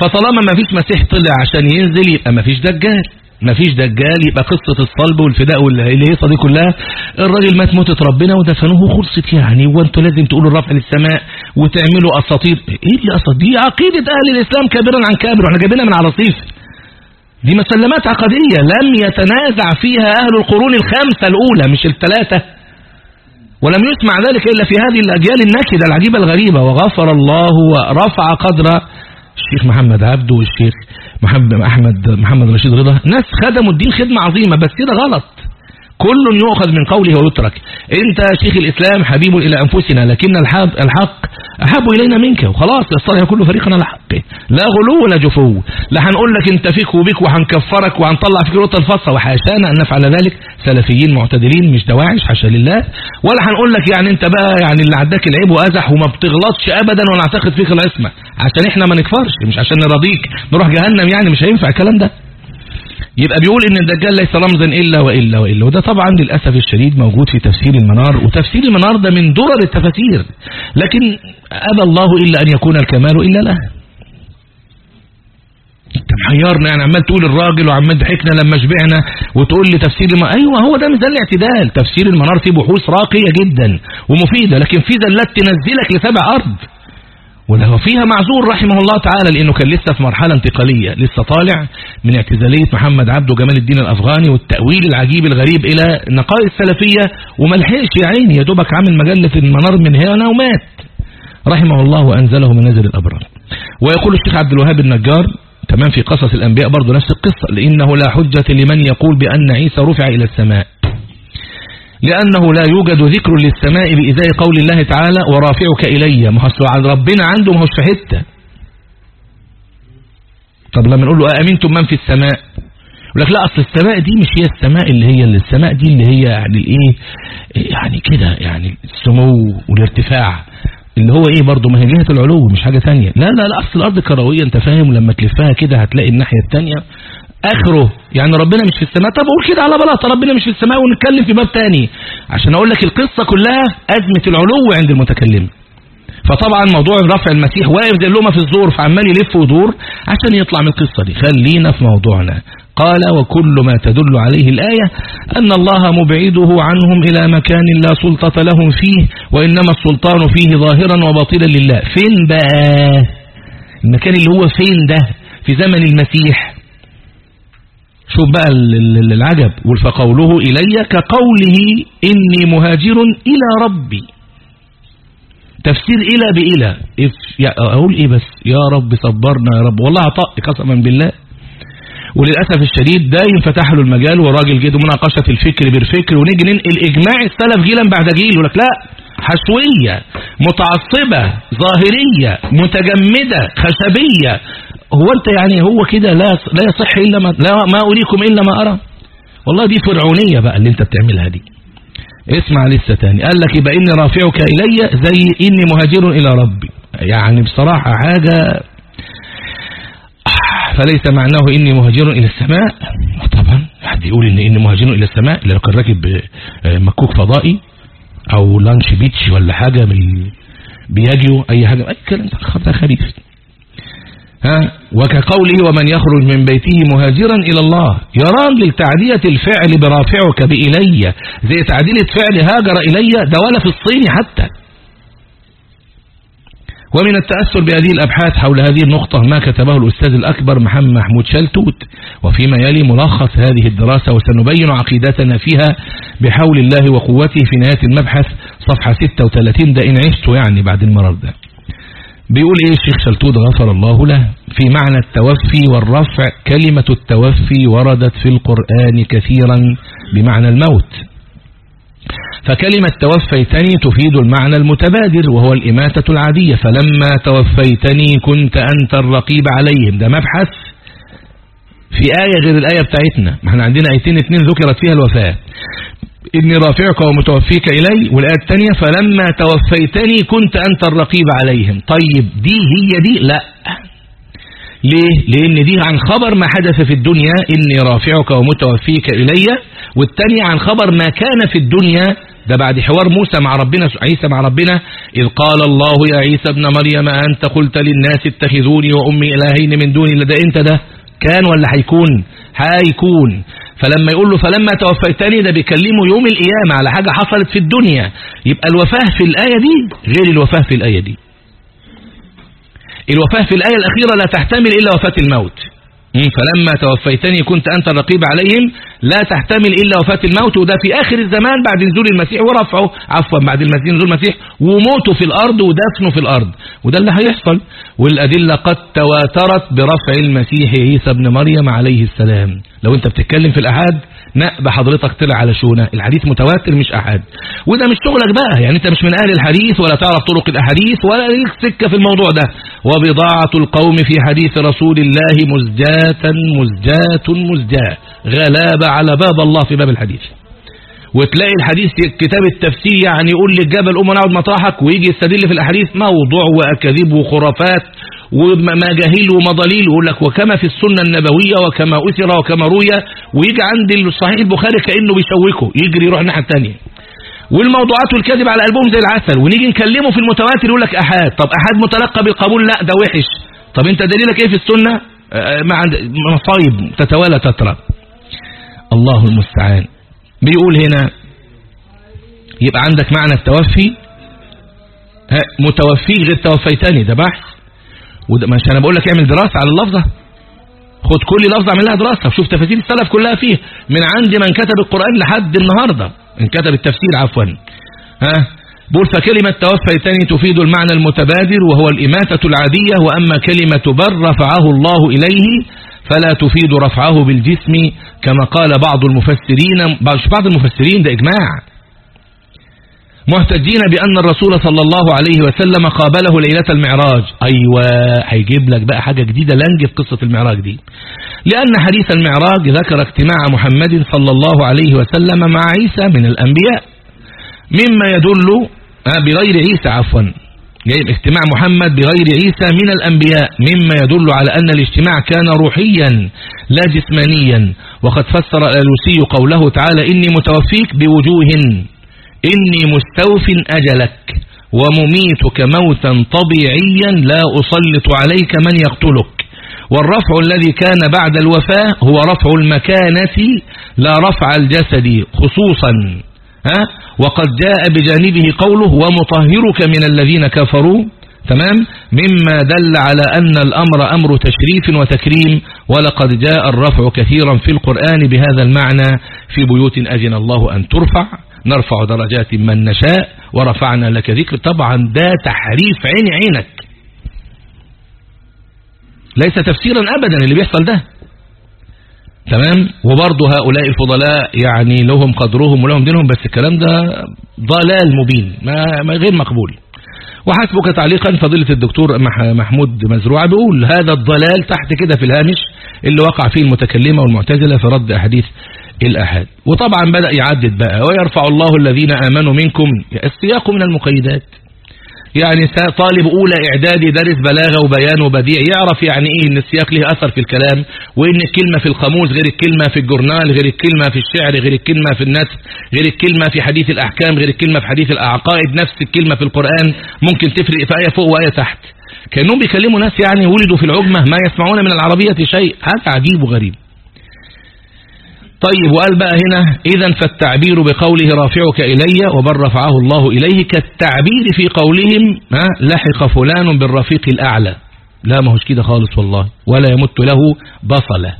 فطالما ما فيش مسيح طلع عشان ينزل يبقى ما فيش دجال. ما فيش دجال يبقى قصة الصلب والفداء والهيصة دي كلها الراجل مات موتة ربنا ودفنوه خلصت يعني وانتوا لازم تقولوا الرفع للسماء وتعملوا أساطير. إيه اللي أساطير؟ دي عقيدة أهل الإسلام كابرا عن كابر وإحنا جايبينها من على رصيف دي مسلمات عقدية لم يتنازع فيها أهل القرون الخمسة الأولى مش الثلاثة. ولم يسمع ذلك إلا في هذه الأجيال النكدة العجيبة الغريبة. وغفر الله ورفع قدر الشيخ محمد عبده والشيخ محمد احمد محمد رشيد رضا. ناس خدموا الدين خدمة عظيمة بس كده غلط. كل يؤخذ من قوله ويترك. انت شيخ الإسلام حبيب إلى أنفسنا لكن الحق أحب إلينا منك. وخلاص يصطلح كل فريق على حقه لا غلو ولا جفو. لا هنقول لك انت فيك وبيك وهنكفرك وهنطلع فيك رؤيه الفصه وحاشانا أن نفعل ذلك. سلفيين معتدلين مش دواعش حاشا لله. ولا هنقول لك يعني أنت بقى يعني اللي عداك العيب وأزح وما بتغلطش ابدا ونعتقد فيك العصمه عشان إحنا ما نكفرش مش عشان نرضيك. نروح جهنم يعني مش هينفع الكلام ده. يبقى بيقول إن الدجال ليس رمزا إلا وإلا وإلا. وده طبعا للأسف الشديد موجود في تفسير المنار وتفسير المنار ده من درر التفاسير. لكن أبى الله إلا أن يكون الكمال إلا له. انت محيرنا يعني عمال تقول الراجل وعمال ضحكنا لما شبعنا وتقول لي تفسير المنار. أيوه هو ده ميزان الاعتدال. تفسير المنار فيه بحوث راقية جدا ومفيدة لكن في زلات تنزلك لسبع أرض. وله فيها معذور رحمه الله تعالى لأنه كان لسه في مرحلة انتقالية لسه طالع من اعتزالية محمد عبده جمال الدين الأفغاني والتأويل العجيب الغريب إلى نقاء السلفية وما لحقش يا عيني يا دوبك عامل مجلة المنار من هنا ومات. رحمه الله وأنزله منازل الأبرار. ويقول الشيخ عبد الوهاب النجار تمام في قصص الأنبياء برضه نفس القصة لأنه لا حجة لمن يقول بأن عيسى رفع إلى السماء. لأنه لا يوجد ذكر للسماء بإزاء قول الله تعالى ورافعك إلي ما هو عن ربنا عنده؟ ما هوش في حتة طب لما نقول له أأمنتم من في السماء يقول لك لا أصل السماء دي مش هي السماء اللي هي اللي السماء دي اللي هي يعني الإيه؟ يعني كده يعني السمو والارتفاع. اللي هو إيه برضه؟ ما هي جهة العلو مش حاجة تانية. لا لا لا أصل الأرض كروية أنت فاهم؟ ولما تلفها كده هتلاقي الناحية التانية. آخره. يعني ربنا مش في السماء. طب أقول كده على بلاطه ربنا مش في السماء ونتكلم في باب تاني. عشان أقول لك القصة كلها أزمة العلو عند المتكلم. فطبعا موضوع رفع المسيح واقف زي اللومه في الزور فعمال يلف ويدور عشان يطلع من القصة دي. خلينا في موضوعنا. قال وكل ما تدل عليه الآية أن الله مبعده عنهم إلى مكان لا سلطة لهم فيه وإنما السلطان فيه ظاهرا وباطلا لله. فين بقى المكان اللي هو فين ده؟ في زمن المسيح. شوف بقى العجب. فقوله إلي كقوله إني مهاجر إلى ربي. تفسير إلى بإلى. أقول إيه بس؟ يا رب صبرنا يا رب. والله طق قسما بالله. وللأسف الشديد ده ينفتح له المجال وراجل جد مناقشة الفكر بالفكر ونيجي ننقل إجماع السلف جيلا بعد جيل. يقول لك لا حشوية متعصبة ظاهرية متجمدة خشبية. هو أنت يعني هو كده لا لا يصح إلا ما لا ما أريكم إلا ما أرى. والله دي فرعونية بقى اللي انت بتعملها دي. اسمع لسه تاني. قال لك يبقى إني رافعك إلي زي إني مهاجر إلى ربي. يعني بصراحة حاجة فليس معناه إني مهاجر إلى السماء. طبعا حد يقول إن إني مهاجر إلى السماء؟ لو كان راكب آه، مكوك فضائي. أو لانش بيتش ولا حاجة من بيجيو أي حاجة. أي كلام. ده خبيث ها؟ وكقوله ومن يخرج من بيته مهاجرا إلى الله. يا راجل تعدية الفعل برافعك بإلي. زي تعديلة فعل هاجر إلي. ده ولا في الصين حتى. ومن التأثر بهذه الأبحاث حول هذه النقطة ما كتبه الأستاذ الأكبر محمد محمود شلتوت وفيما يلي ملخص هذه الدراسة وسنبين عقيدتنا فيها بحول الله وقوته في نهاية المبحث صفحة 36 ده إن عشت يعني بعد المرض. ده بيقول إيه الشيخ شلتوت غفر الله له؟ في معنى التوفي والرفع كلمة التوفي وردت في القرآن كثيرا بمعنى الموت. فكلمة توفيتني تفيد المعنى المتبادر وهو الإماتة العادية. فلما توفيتني كنت أنت الرقيب عليهم. ده مبحث في آية غير الآية بتاعتنا. ما إحنا عندنا آيتين اتنين ذكرت فيها الوفاة. إني رافعك ومتوفيك إلي والآية الثانية فلما توفيتني كنت أنت الرقيب عليهم. طيب دي هي دي؟ لا. ليه؟ لأن دي عن خبر ما حدث في الدنيا. إني رافعك ومتوفيك إلي والثانية عن خبر ما كان في الدنيا ده بعد حوار موسى مع ربنا عيسى مع ربنا إذ قال الله يا عيسى ابن مريم أنت قلت للناس اتخذوني وأمي إلهين من دوني ده أنت ده كان ولا هيكون؟ هيكون. فلما يقول له فلما توفيتني ده بيكلمه يوم القيامة على حاجة حصلت في الدنيا. يبقى الوفاة في الآية دي غير الوفاة في الآية دي. الوفاة في الآية الأخيرة لا تحتمل إلا وفاة الموت. فلما توفيتني كنت أنت الرقيب عليهم لا تحتمل إلا وفاة الموت وده في آخر الزمان بعد نزول المسيح ورفعه عفوا بعد نزول المسيح وموته في الأرض ودفنه في الأرض. وده اللي هيحصل. والأدلة قد تواترت برفع المسيح عيسى ابن مريم عليه السلام. لو انت بتتكلم في الأحاد نقب حضرتك طلع على شونة. الحديث متواتر مش أحد وده مش شغلك بقى. يعني انت مش من أهل الحديث ولا تعرف طرق الأحاديث ولا ليك سكة في الموضوع ده. وبضاعة القوم في حديث رسول الله مزجاة مزجاة مزجاة. غلابة على باب الله في باب الحديث. وتلاقي الحديث كتاب التفسير يعني يقول للجبل قوم نقعد مطاحك ويجي يستدل في الأحاديث موضوع وأكاذيب وخرافات ومجاهيل ومضاليل يقول لك وكما في السنة النبوية وكما أثر وكما روي ويجي عند الصحيح البخاري كأنه بيشوكه يجري يروح الناحية الثانية والموضوعات والكذب على قلبهم زي العسل ونيجي نكلمه في المتواتر يقول لك أحاد. طب أحاد متلقى بالقبول لا ده وحش. طب أنت دليلك إيه في السنة؟ ما عند مصايب تتوالى تترى الله المستعان. بيقول هنا يبقى عندك معنى التوفي؟ متوفي غير توفيتني ده بحث. وده مش أنا بقول لك اعمل دراسة على اللفظة. خد كل لفظة اعمل لها دراسة وشوف تفاسير السلف كلها فيه من عند من كتب القرآن لحد النهاردة. من كتب التفسير عفوا. ها بقول فكلمة توفيتني تفيد المعنى المتبادر وهو الإماتة العادية وأما كلمة بر رفعه الله إليه فلا تفيد رفعه بالجسم كما قال بعض المفسرين بعض المفسرين ده إجماع. مهتدين بأن الرسول صلى الله عليه وسلم قابله ليلة المعراج. أيوة هيجيب لك بقى حاجة جديدة لنج في قصة المعراج دي. لأن حديث المعراج ذكر اجتماع محمد صلى الله عليه وسلم مع عيسى من الأنبياء. مما يدل آه، بغير عيسى عفوا. جايب اجتماع محمد بغير عيسى من الأنبياء مما يدل على أن الاجتماع كان روحيا لا جسمانيا. وقد فسر الألوسي قوله تعالى إني متوفيك بوجوه إني مستوف أجلك ومميتك موتا طبيعيا لا أسلط عليك من يقتلك. والرفع الذي كان بعد الوفاة هو رفع المكانة لا رفع الجسد خصوصا ها؟ وقد جاء بجانبه قوله ومطهرك من الذين كفروا. تمام؟ مما دل على أن الأمر أمر تشريف وتكريم ولقد جاء الرفع كثيرا في القرآن بهذا المعنى في بيوت أذن الله أن ترفع. نرفع درجات من نشاء ورفعنا لك ذكر. طبعا ده تحريف عين عينك. ليس تفسيرا أبدا اللي بيحصل ده. تمام؟ وبرضه هؤلاء الفضلاء يعني لهم قدرهم ولهم دينهم بس الكلام ده ضلال مبين ما غير مقبول. وحسبك تعليقا فضيلة الدكتور محمود مزروع بيقول هذا الضلال تحت كده في الهامش اللي وقع فيه المتكلمة والمعتزلة في رد أحاديث الأحد وطبعا بدأ يعدد بقى ويرفع الله الذين آمنوا منكم السياق من المقيدات. يعني طالب أولى إعدادي دارس بلاغة وبيان وبديع. يعرف يعني إيه إن السياق له أثر في الكلام وإن الكلمة في القاموس غير الكلمة في الجورنال غير الكلمة في الشعر غير الكلمة في النثر غير الكلمة في حديث الأحكام غير الكلمة في حديث الأعقائد نفس الكلمة في القرآن ممكن تفرق في آية فوق وآية تحت. كأنهم بيكلموا ناس يعني ولدوا في العجمة ما يسمعون من العربية شيء. هذا عجيب وغريب. طيب وقال بقى هنا إذا فالتعبير بقوله رافعك إلي وبل رفعه الله إليه كالتعبير في قولهم لحق فلان بالرفيق الأعلى. لا ما هوش كده خالص والله ولا يمت له بصلة.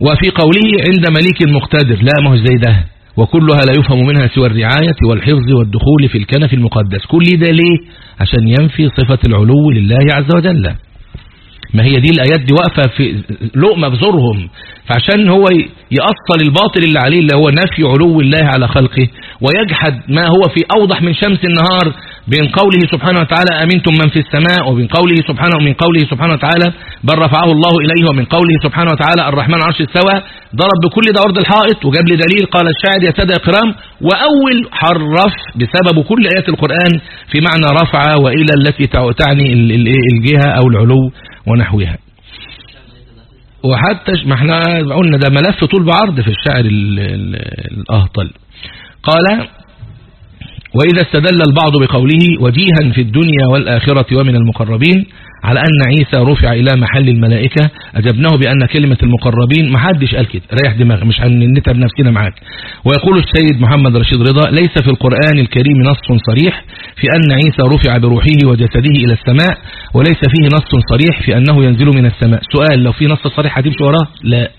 وفي قوله عند مليك مقتدر لا ما هو زي ده. وكلها لا يفهم منها سوى الرعاية والحفظ والدخول في الكنف المقدس. كل ده ليه؟ عشان ينفي صفة العلو لله عز وجل. ما هي دي الآيات دي واقفة في لقمة في زورهم. فعشان هو يأصل الباطل اللي عليه اللي هو نفي علو الله على خلقه ويجحد ما هو في أوضح من شمس النهار بين قوله سبحانه وتعالى أمنتم من في السماء وبين قوله سبحانه ومن قوله سبحانه وتعالى بل رفعه الله إليه ومن قوله سبحانه وتعالى الرحمن عرش السوى ضرب بكل ده أرض الحائط وجاب لي دليل قال الشاعر يتدى إكرام وأول حرف بسبب كل آيات القرآن في معنى رفع وإلى التي تعني الجهة أو العلو ونحوها. وحتى ما إحنا قلنا ده ملف طول بعرض في الشعر الأهطل. قال وإذا استدل البعض بقوله وجيها في الدنيا والآخرة ومن المقربين على أن عيسى رفع إلى محل الملائكة أجبناه بأن كلمة المقربين ما حدش قال كده ريح دماغ مش هنتعب نفسنا معاك. ويقول السيد محمد رشيد رضا ليس في القرآن الكريم نص صريح في أن عيسى رفع بروحه وجسده إلى السماء وليس فيه نص صريح في أنه ينزل من السماء. سؤال لو في نص صريح هتمشي وراه؟ لا.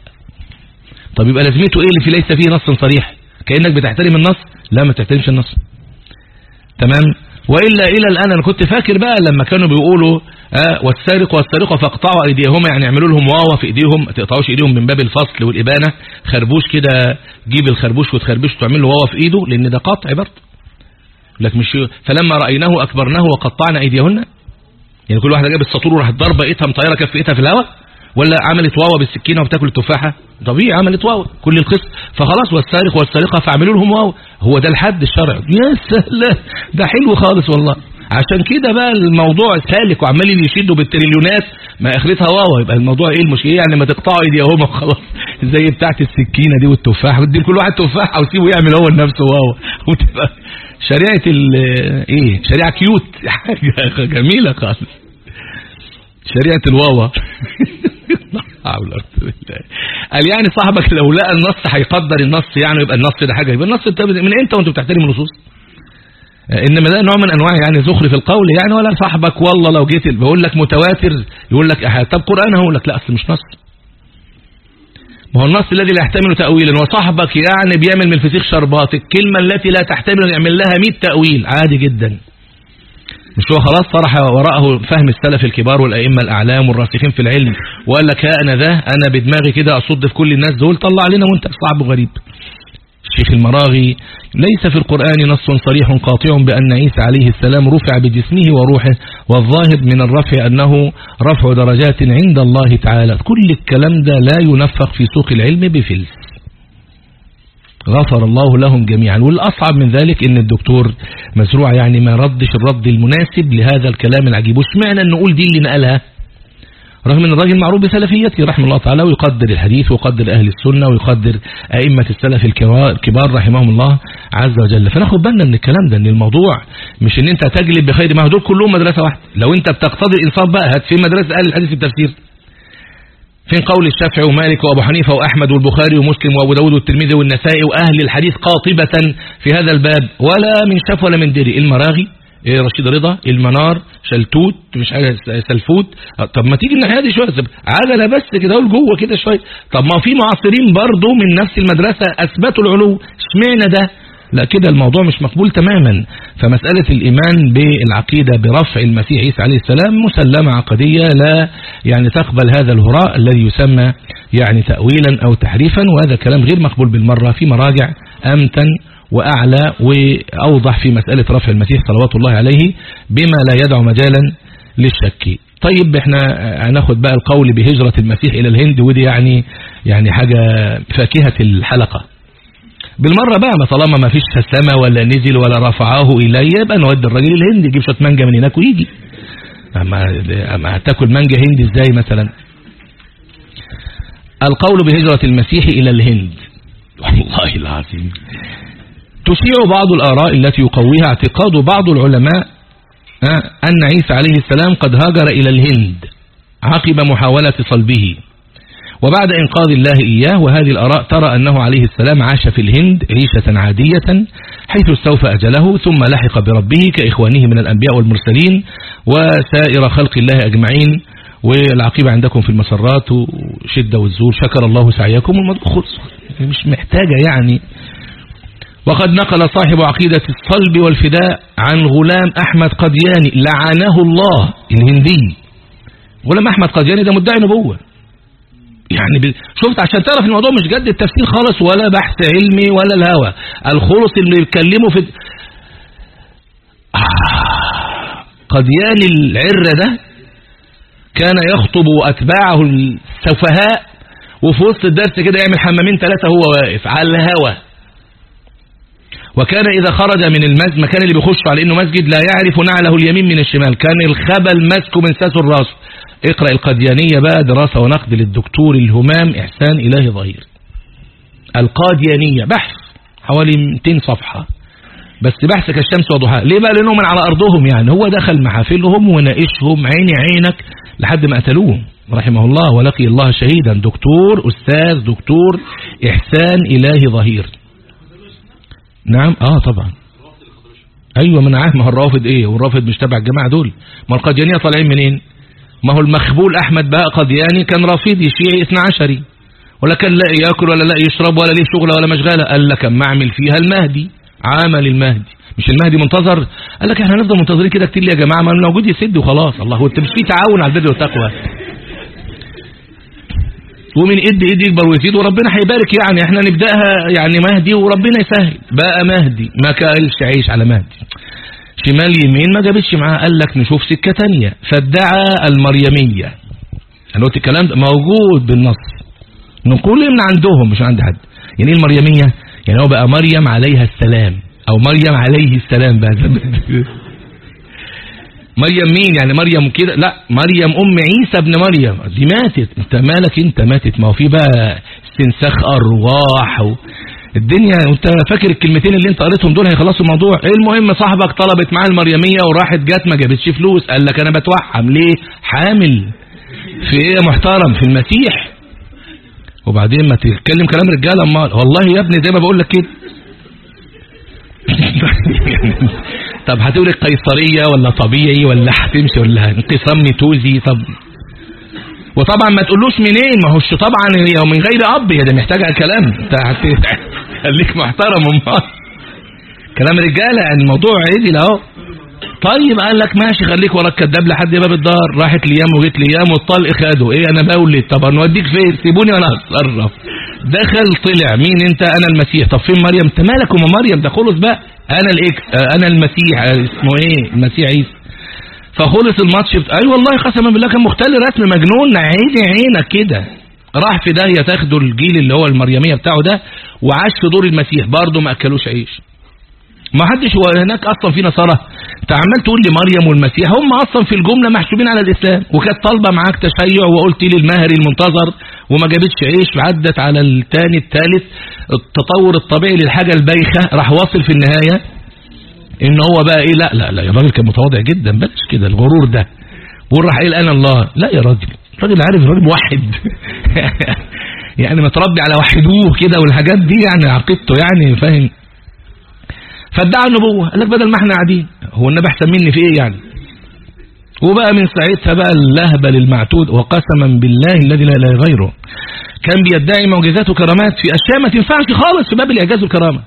طب يبقى لازمته إيه اللي في ليس فيه نص صريح؟ كأنك بتحترم النص لا ما تحترمش النص تمام؟ وإلا إلى الآن أنا كنت فاكر بقى لما كانوا بيقولوا آه والسارق والسارقة فاقطعوا أيديهما يعني يعملوا لهم واوا في إيديهم ما تقطعوش إيديهم من باب الفصل والإبانة. خربوش كده جيب الخربوش وتخربش وتعمل له واوا في إيده لأن ده قطع برضه. لك مش فلما رأيناه أكبرناه وقطعنا أيديهن يعني كل واحدة جابت سطور وراحت ضربة إيدها مطيرة كف إيدها في الهواء. ولا عملت واوا بالسكينة وبتاكل التفاحة؟ طبيعي عملت واوا كل القصة فخلاص والسارق والسارقة فاعملوا لهم واوا هو ده الحد الشرعي. (laughs) يا سهل ده حلو خالص والله. عشان كده بقى الموضوع سالك وعمالين يشدوا بالتريليونات ما أخرتها واوا يبقى الموضوع إيه؟ المشكلة يعني ما تقطعوا ايديهم (laughs) خلاص. زي بتاعة السكينة دي والتفاح ودي كل واحد تفاحة وسيبه يعمل هو لنفسه واوا (laughs) وتبقى شريعة إيه؟ شريعة cute. حاجة جميلة خالص. شريعة الواوا قال يعني صاحبك لو لقى النص هيقدر النص يعني يبقى النص ده حاجة. يبقى النص من إمتى وانتوا بتحترموا النصوص؟ إنما ده نوع من أنواع يعني زخرف القول يعني ولا صاحبك والله لو جيت بقول لك متواتر يقول لك طب قران هقول لك لا أصل مش نص. ما هو النص الذي لا يحتمل تاويلا. وصاحبك يعني بيعمل من الفسيخ شربات. الكلمة التي لا تحتمل يعمل لها 100 تأويل. عادي جدا. مش هو خلاص صرح وراءه فهم السلف الكبار والأئمة الأعلام والراسخين في العلم وقال لك ها أنا ذا أنا بدماغي كده أصد في كل الناس دول طلع علينا منتج صعب وغريب. الشيخ المراغي ليس في القرآن نص صريح قاطع بأن عيسى عليه السلام رفع بجسمه وروحه والظاهر من الرفع أنه رفع درجات عند الله تعالى. كل الكلام ده لا ينفق في سوق العلم بفلس. غفر الله لهم جميعا. والأصعب من ذلك إن الدكتور مزروع يعني ما ردش الرد المناسب لهذا الكلام العجيب. وش نقول دي اللي نقلها؟ رغم إن الراجل معروف بسلفيته رحمه الله تعالى ويقدر الحديث ويقدر أهل السنة ويقدر أئمة السلف الكبار رحمهم الله عز وجل. فناخد بالنا من الكلام ده إن الموضوع مش إن أنت تجلب بخير ما دول كلهم مدرسة واحدة. لو أنت بتقتضي الإنصاف بقى هات في مدرسة أهل الحديث التفسير. فين قول الشافعي ومالك وأبو حنيفة وأحمد والبخاري ومسلم وأبو داود والترمذي والنسائي وأهل الحديث قاطبة في هذا الباب. ولا من شاف ولا من دري المراغي إيه رشيد رضا المنار شلتوت مش حاجة سلفوت. طب ما تيجي الناحية دي شوية. عجلة بس كده جوه كده شوية. طب ما في معاصرين برضه من نفس المدرسة أثبتوا العلو. اشمعنى ده؟ لا كده الموضوع مش مقبول تماما. فمسألة الإيمان بالعقيدة برفع المسيح عيسى عليه السلام مسلمة عقدية لا يعني تقبل هذا الهراء الذي يسمى يعني تأويلا أو تحريفا وهذا كلام غير مقبول بالمرة في مراجع أمتن وأعلى وأوضح في مسألة رفع المسيح صلوات الله عليه بما لا يدع مجالا للشك. طيب إحنا هناخد بقى القول بهجرة المسيح إلى الهند ودي يعني يعني حاجة فاكهة الحلقة. بالمرة بقى ما طالما ما فيش سما ولا نزل ولا رفعه إلي يبقى نودي الراجل الهند يجيب شوية مانجا من هناك ويجي. أما, أما هتاكل مانجا هندي إزاي مثلا؟ القول بهجرة المسيح إلى الهند. والله العظيم. تشيع بعض الآراء التي يقويها اعتقاد بعض العلماء أن عيسى عليه السلام قد هاجر إلى الهند عقب محاولة صلبه. وبعد إنقاذ الله إياه وهذه الأراء ترى أنه عليه السلام عاش في الهند عيشة عادية حيث استوفى أجله ثم لحق بربه كإخوانه من الأنبياء والمرسلين وسائر خلق الله أجمعين. والعقيبة عندكم في المسرات وشدة والزور. شكر الله سعيكم والموضوع مش محتاجة يعني. وقد نقل صاحب عقيدة الصلب والفداء عن غلام أحمد قدياني لعنه الله الهندي. غلام أحمد قدياني ده مدعي نبوة. يعني شفت عشان تعرف الموضوع مش جد التفسير خالص ولا بحث علمي ولا الهوى. الخلص اللي بيتكلموا في آه قدياني العرة ده كان يخطب أتباعه السفهاء وفي وسط الدرس كده يعمل حمامين ثلاثة هو واقف على الهوى. وكان إذا خرج من المسجد مكان اللي بيخش على إنه مسجد لا يعرف نعله اليمين من الشمال. كان الخبل ماسكه من ساس الرأس. اقرأ القاديانية بقى دراسة ونقد للدكتور الهمام إحسان إلهي ظهير. القاديانية بحث حوالي 200 صفحة. بس بحث كالشمس وضحاها. ليه بقى؟ لأنه من على أرضهم يعني. هو دخل محافلهم وناقشهم عيني عينك لحد ما قتلوه رحمه الله. ولقي الله شهيدا. دكتور أستاذ دكتور إحسان إلهي ظهير. نعم. آه طبعا. أيوه من عارف. ما هو الرافض إيه؟ والرافض مش تبع الجماعة دول. ما القديانيه طالعين منين؟ ما هو المخبول أحمد بقى قدياني كان رافضي شيعي 12 ولا كان لا يأكل ولا لا يشرب ولا ليه شغله ولا مشغلة. قال لك أما أعمل فيها المهدي. عمل المهدي. مش المهدي منتظر. قال لك إحنا هنفضل منتظرين كده كتير يا جماعة؟ ما موجود يسد وخلاص. الله هو انت مش في تعاون على البر والتقوى. ومن إيد ايد يكبر ويزيد وربنا هيبارك يعني إحنا نبدأها يعني مهدي وربنا يسهل. بقى مهدي. ما كانش عيش على مهدي. شمال يمين ما جابتش معاه قال لك نشوف سكة ثانية فادعى المريمية. أنا قلت الكلام ده موجود بالنص. نقول من عندهم؟ مش عند حد. يعني إيه المريمية؟ يعني هو بقى مريم عليها السلام أو مريم عليه السلام بقى. (laughs) مريم مين يعني مريم كده؟ لا مريم أم عيسى ابن مريم. دي ماتت. انت مالك انت؟ ماتت. ما هو في بقى استنساخ أرواح و... الدنيا انت فاكر الكلمتين اللي انت قريتهم دول هيخلصوا الموضوع. المهم صاحبك طلبت معاه المريمية وراحت جت ما جابتش فلوس. قال لك أنا بتوحم. ليه؟ حامل. في إيه يا محترم؟ في المسيح. وبعدين ما تتكلم كلام رجاله أمال. والله يا ابني زي ما بقول لك كده. (laughs) طب هتقول قيصرية ولا طبيعي ولا هتمشي ولا انقسام نتوزي طب وطبعا ما تقولوش منين ما هوش طبعا من غير أب هي ده محتاجه كلام. انت خليك محترم أمال. كلام رجالة يعني الموضوع عدل اهو طيب قال لك ماشي خليك ورا الكداب لحد باب الدار راحت ليام وجيت ليام والطلق خده. إيه أنا بولد. طب نوديك فين؟ سيبوني وأنا أتصرف. دخل طلع. مين أنت؟ أنا المسيح. طب فين مريم؟ أنت مالك وما مريم؟ ده خلص بقى. أنا الاكس أنا المسيح. اسمه إيه؟ المسيح عيسى. فخلص الماتش. بت... أي والله قسما بالله كان مختل رسم مجنون. عيني عينك كده. راح في داهية تاخده الجيل اللي هو المريمية بتاعه ده وعاش في دور المسيح. برضه ما أكلوش عيش. ما حدش هناك أصلا في نصارى. أنت عمال تقول لي مريم والمسيح هم أصلا في الجملة محسوبين على الإسلام. وكانت طالبة معاك تشيع وقلت لي المهري المنتظر وما جابتش عيش عدت على الثاني الثالث التطور الطبيعي للحاجة البايخة راح واصل في النهاية. إن هو بقى إيه؟ لا لا لا يا راجل كان متواضع جدا بلاش كده الغرور ده. بقول راح قايل أنا الله. لا يا راجل الراجل عارف الراجل موحد. (laughs) يعني متربي على وحدوه كده والحاجات دي يعني عقيدته يعني فاهم؟ فادعى النبوة. قال لك بدل ما إحنا قاعدين. هو النبي أحسن مني في إيه يعني؟ وبقى من ساعتها بقى اللهبل المعتود وقسما بالله الذي لا إله غيره. كان بيدعي معجزات وكرامات في أشياء ما تنفعش خالص في باب الإعجاز والكرامة.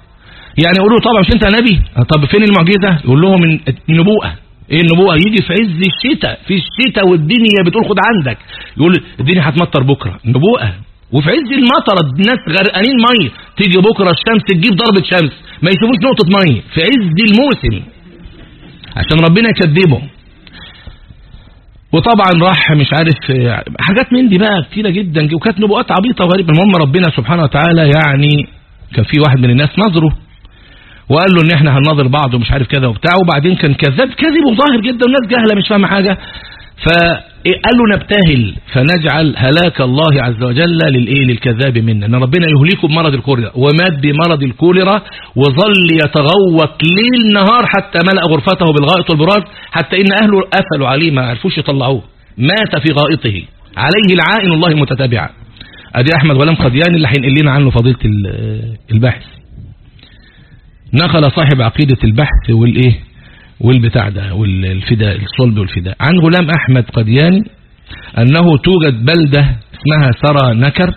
يعني يقولوا طبعا مش أنت نبي؟ طب فين المعجزة؟ يقول لهم النبوءة. إيه النبوءة؟ يجي في عز الشتاء في الشتاء والدنيا بتقول خد عندك. يقول الدنيا هتمطر بكرة. النبوءة. وفي عز المطر الناس غرقانين ميه تيجي بكرة الشمس تجيب ضربة شمس ما يشوفوش نقطة ميه في عز الموسم عشان ربنا يكذبه وطبعا راح مش عارف حاجات من دي بقى كتيرة جدا وكانت نبوءات عبيطة وغريبة. المهم ربنا سبحانه وتعالى يعني كان في واحد من الناس نظره وقال له إن إحنا هنناظر بعض ومش عارف كذا وبتاع وبعدين كان كذاب كذب وظاهر جدا والناس جاهلة مش فاهمة حاجة. فقال له نبتهل. فنجعل هلاك الله عز وجل للإيه للكذاب منا. إن ربنا يهلكه بمرض الكوليرا ومات بمرض الكوليرا وظل يتغوط ليل نهار حتى ملأ غرفته بالغائط والبراز حتى إن أهله قفلوا عليه ما عرفوش يطلعوه. مات في غائطه. عليه العائن الله المتتابعة. ادي أحمد غلام قديان اللي هينقل لنا عنه فضيلة البحث نقل صاحب عقيدة البحث والإيه والبتاع ده والفداء الصلب والفداء. عن غلام أحمد قدياني أنه توجد بلدة اسمها سرى نكر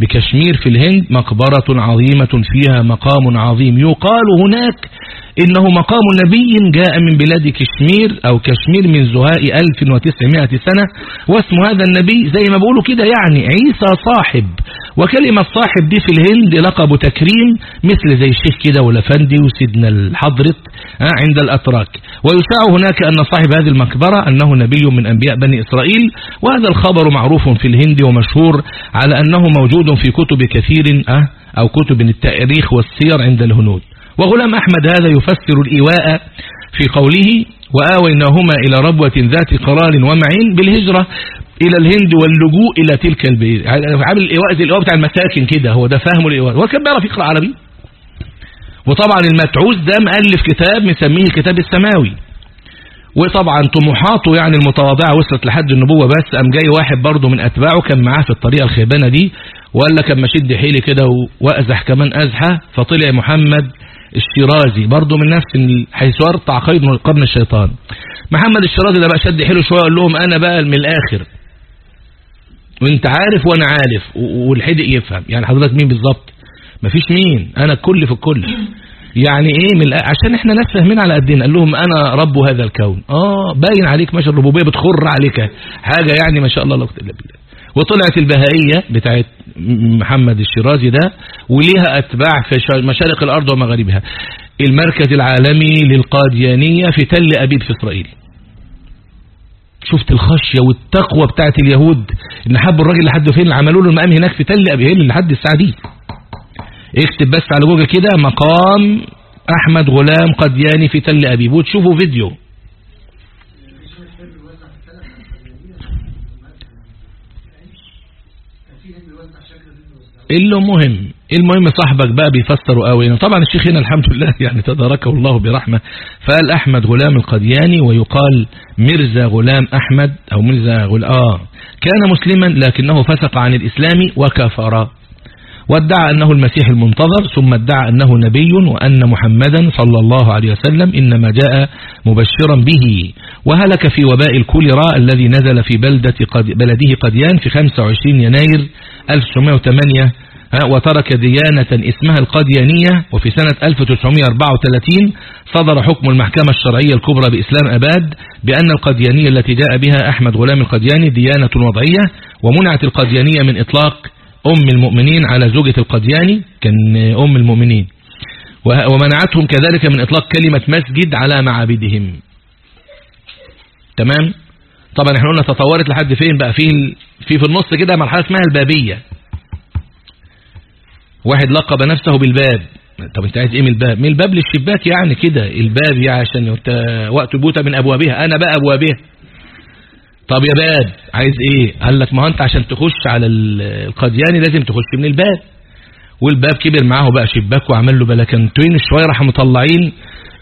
بكشمير في الهند مقبرة عظيمة فيها مقام عظيم. يقال هناك إنه مقام نبي جاء من بلاد كشمير أو كشمير من زهاء 1900 سنة واسم هذا النبي زي ما بقولوا كده يعني عيسى صاحب. وكلمة صاحب دي في الهند لقب تكريم مثل زي الشيخ كده والافندي وسيدنا الحضرت عند الأتراك. ويشاع هناك أن صاحب هذه المقبرة أنه نبي من أنبياء بني إسرائيل وهذا الخبر معروف في الهند ومشهور على أنه موجود في كتب كثير أو كتب التاريخ والسير عند الهنود. وغلام أحمد هذا يفسر الإيواء في قوله وآويناهما إلى ربوة ذات قرار ومعين بالهجرة إلى الهند واللجوء إلى تلك البيت. عامل الإيواء زي الإيواء بتاع المساكن كده هو ده فاهمه الإيواء. هو كان بيعرف يقرأ عربي؟ وطبعا المتعوز ده مؤلف كتاب مسميه الكتاب السماوي. وطبعا طموحاته يعني المتواضعة وصلت لحد النبوة بس قام جاي واحد برضه من أتباعه كان معاه في الطريقة الخيبانة دي وقال لك أما شد حيلي كده وأزح كمان أزحة فطلع محمد الشيرازي برضه من نفس حيث أرتع قيد من قرن الشيطان. محمد الشيرازي ده بقى شد حيله شوية قال لهم أنا بقى من الآخر. وأنت عارف وأنا عارف والحدق يفهم. يعني حضرتك مين بالظبط؟ مفيش مين. أنا الكل في الكل. يعني إيه من عشان إحنا ناس فاهمين على قدنا. قال لهم أنا رب هذا الكون. آه باين عليك ماشي الربوبيه بتخر عليك. حاجة يعني ما شاء الله. لا قوه إلا بالله وطلعت البهائية بتاعت محمد الشيرازي ده وليها أتباع في مشارق الأرض ومغاربها. المركز العالمي للقاديانية في تل أبيب في إسرائيل. شفت الخشية والتقوى بتاعت اليهود إن حبوا الراجل لحد فين؟ عملوا له المقام هناك في تل أبيب لحد الساعة دي. اكتب بس على جوجل كده مقام أحمد غلام قدياني في تل أبيب وتشوفوا فيديو. اللي مهم. المهم صاحبك بقى بيفسروا قوي. طبعا الشيخ هنا الحمد لله (laughs) يعني تداركه الله برحمة. فقال أحمد غلام القدياني ويقال مرزا غلام أحمد أو مرزا غلام آه. كان مسلما لكنه فسق عن الإسلام وكفر. وادعى أنه المسيح المنتظر ثم ادعى أنه نبي وأن محمدا صلى الله عليه وسلم إنما جاء مبشرا به. وهلك في وباء الكوليرا الذي نزل في بلدة قد بلده قديان في 25 يناير 1908 وترك ديانة اسمها القديانية وفي سنة 1934 صدر حكم المحكمة الشرعية الكبرى بإسلام أباد بأن القديانية التي جاء بها أحمد غلام القدياني ديانة وضعية ومنعت القديانية من إطلاق أم المؤمنين على زوجة القدياني كان أم المؤمنين. ومنعتهم كذلك من إطلاق كلمة مسجد على معابدهم. تمام؟ طبعا إحنا قلنا تطورت لحد فين بقى؟ في في في النص كده مرحلة اسمها البابية. واحد لقب نفسه بالباب. طب أنت عايز إيه من الباب؟ من الباب للشباك يعني كده. الباب يعني عشان وقت بوتة من أبوابها. أنا بقى أبوابها. طب يا باب عايز إيه؟ قال لك ما أنت عشان تخش على القدياني لازم تخش من الباب. والباب كبر معاه بقى شباك وعمل له بلكنتين شوية راح مطلعين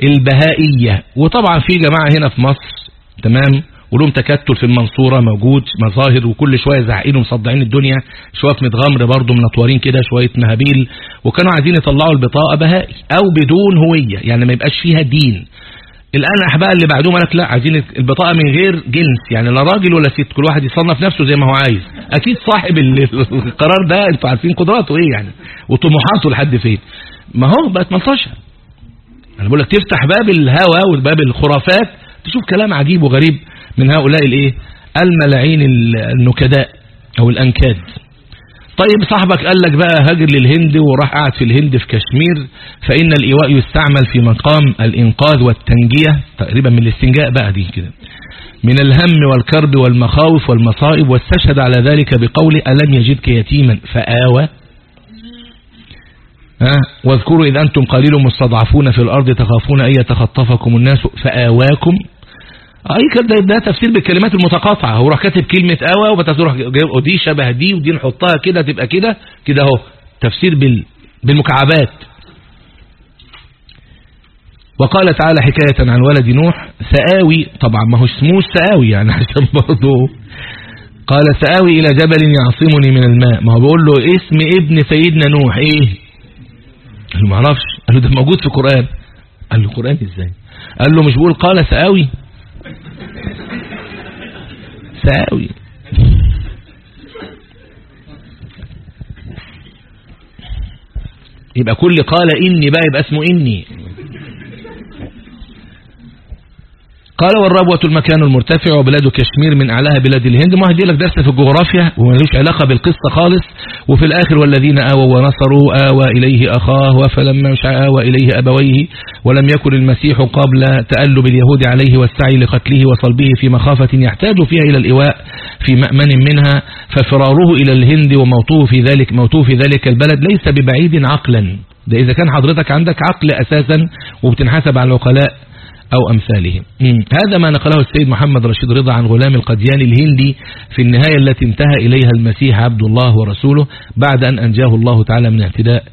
البهائية. وطبعا في جماعة هنا في مصر تمام؟ ولهم تكتل في المنصورة موجود مظاهر وكل شوية زعقين ومصدعين الدنيا شوية متغمر برضه منطورين كده شوية مهابيل وكانوا عايزين يطلعوا البطاقة بهائي أو بدون هوية يعني ما يبقاش فيها دين. الآن أحباء اللي بعدهم قالك لا عايزين البطاقة من غير جنس يعني لا راجل ولا ست كل واحد يصنف نفسه زي ما هو عايز. أكيد صاحب القرار ده أنتوا عارفين قدراته إيه يعني وطموحاته لحد فين. ما هو بقت منطشة أنا بقول لك تفتح باب الهوى وباب الخرافات تشوف كلام عجيب وغريب. من هؤلاء الإيه؟ الملاعين النكداء أو الأنكاد. طيب صاحبك قال لك بقى هاجر للهند وراح قاعد في الهند في كشمير فإن الإيواء يستعمل في مقام الإنقاذ والتنجية تقريبا من الاستنجاء بقى دي كده من الهم والكرب والمخاوف والمصائب واستشهد على ذلك بقوله ألم يجدك يتيما؟ فآوى. ها؟ واذكروا إذ أنتم قليل مستضعفون في الأرض تخافون أن يتخطفكم الناس فآواكم. أي كده ده تفسير بالكلمات المتقاطعة. هو راح كاتب كلمة آوى وبتروح ودي شبه دي ودي نحطها كده تبقى كده. كده أهو تفسير بال بالمكعبات. وقال تعالى حكاية عن ولد نوح سآوي طبعا ما هو اسمه سآوي يعني (laughs) عشان برضه قال سآوي إلى جبل يعصمني من الماء. ما هو بيقول له اسم ابن سيدنا نوح. إيه؟ قال له ما أعرفش. قال له ده موجود في القرآن. قال له القرآن إزاي؟ قال له مش بيقول قال سآوي. سآوي يبقى كل قال إني بقى يبقى اسمه إني. قال والربوة المكان المرتفع وبلاد كشمير من أعلاها بلاد الهند. ما هدي لك درس في الجغرافيا ومالوش علاقة بالقصة خالص. وفي الآخر والذين آووا ونصروا آوى إليه أخاه وفلما مش آوى إليه أبويه. ولم يكن المسيح قبل تألب اليهود عليه والسعي لقتله وصلبه في مخافة يحتاج فيها إلى الإواء في مأمن منها. ففراره إلى الهند وموتوه في ذلك موتوه في ذلك البلد. ليس ببعيد عقلا. ده إذا كان حضرتك عندك عقل أساسا وبتنحسب على العقلاء. أو أمثالهم. هذا ما نقله السيد محمد رشيد رضا عن غلام القديان الهندي في النهاية التي انتهى إليها المسيح عبد الله ورسوله بعد أن أنجاه الله تعالى من اعتداء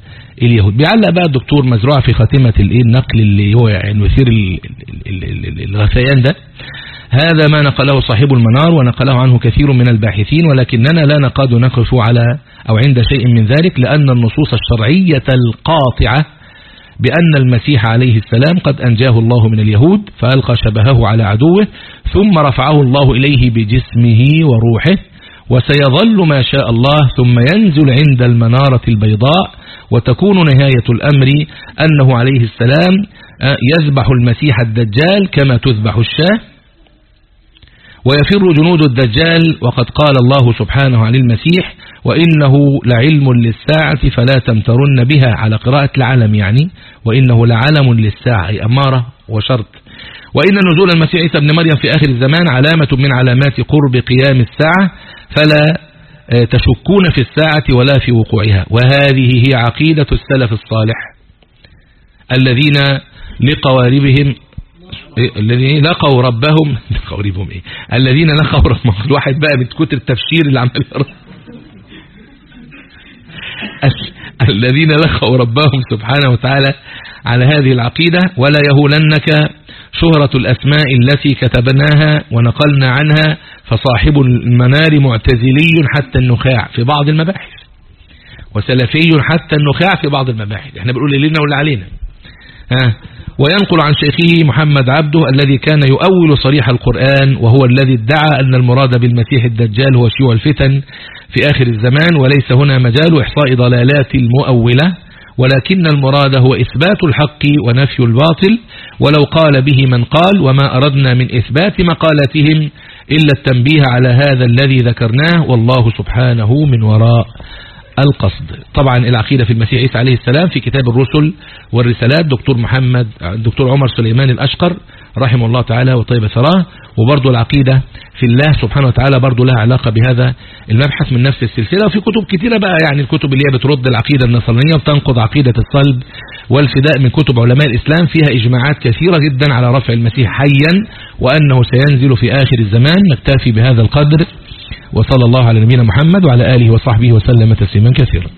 اليهود. بيعلق بقى الدكتور مزروع في خاتمة النقل اللي هو يعني يثير الغثيان ده. هذا ما نقله صاحب المنار ونقله عنه كثير من الباحثين ولكننا لا نقاد نقف على أو عند شيء من ذلك لأن النصوص الشرعية القاطعة بأن المسيح عليه السلام قد أنجاه الله من اليهود فألقى شبهه على عدوه ثم رفعه الله إليه بجسمه وروحه وسيظل ما شاء الله ثم ينزل عند المنارة البيضاء وتكون نهاية الأمر أنه عليه السلام آه، يذبح المسيح الدجال كما تذبح الشاة. ويفر جنود الدجال وقد قال الله سبحانه عن المسيح وإنه لعلم للساعة فلا تمترن بها على قراءة العلم يعني وإنه لعلم للساعة أمارة وشرط. وإن نزول المسيح عيسى ابن مريم في آخر الزمان علامة من علامات قرب قيام الساعة فلا آه، تشكون في الساعة ولا في وقوعها. وهذه هي عقيدة السلف الصالح الذين لقواربهم الذين لقوا ربهم قواربهم إيه؟ الذين لقوا ربهم. (laughs) (laughs) الواحد بقى من كتر التفسير اللي عمال (laughs) الذين لقوا ربهم سبحانه وتعالى على هذه العقيدة. ولا يهولنك شهرة الأسماء التي كتبناها ونقلنا عنها فصاحب المنار معتزلي حتى النخاع في بعض المباحث. وسلفي حتى النخاع في بعض المباحث. إحنا بنقول لنا ولا علينا. ها؟ وينقل عن شيخه محمد عبده الذي كان يؤول صريح القرآن وهو الذي ادعى أن المراد بالمسيح الدجال هو شيوع الفتن في آخر الزمان وليس هنا مجال إحصاء ضلالات المؤولة ولكن المراد هو إثبات الحق ونفي الباطل ولو قال به من قال وما أردنا من إثبات مقالاتهم إلا التنبيه على هذا الذي ذكرناه والله سبحانه من وراء. القصد. طبعا العقيدة في المسيح عيسى عليه السلام في كتاب الرسل والرسالات دكتور محمد دكتور عمر سليمان الأشقر رحمه الله تعالى وطيب ثراه وبرضه العقيدة في الله سبحانه وتعالى برضه لها علاقة بهذا المبحث من نفس السلسلة. وفي كتب كثيرة بقى يعني الكتب اللي هي بترد العقيدة النصرانية وتنقض عقيدة الصلب والفداء من كتب علماء الإسلام فيها إجماعات كثيرة جدا على رفع المسيح حيا وأنه سينزل في آخر الزمان نكتفي بهذا القدر. وصلى الله على نبينا محمد وعلى آله وصحبه وسلم تسليما كثيرا.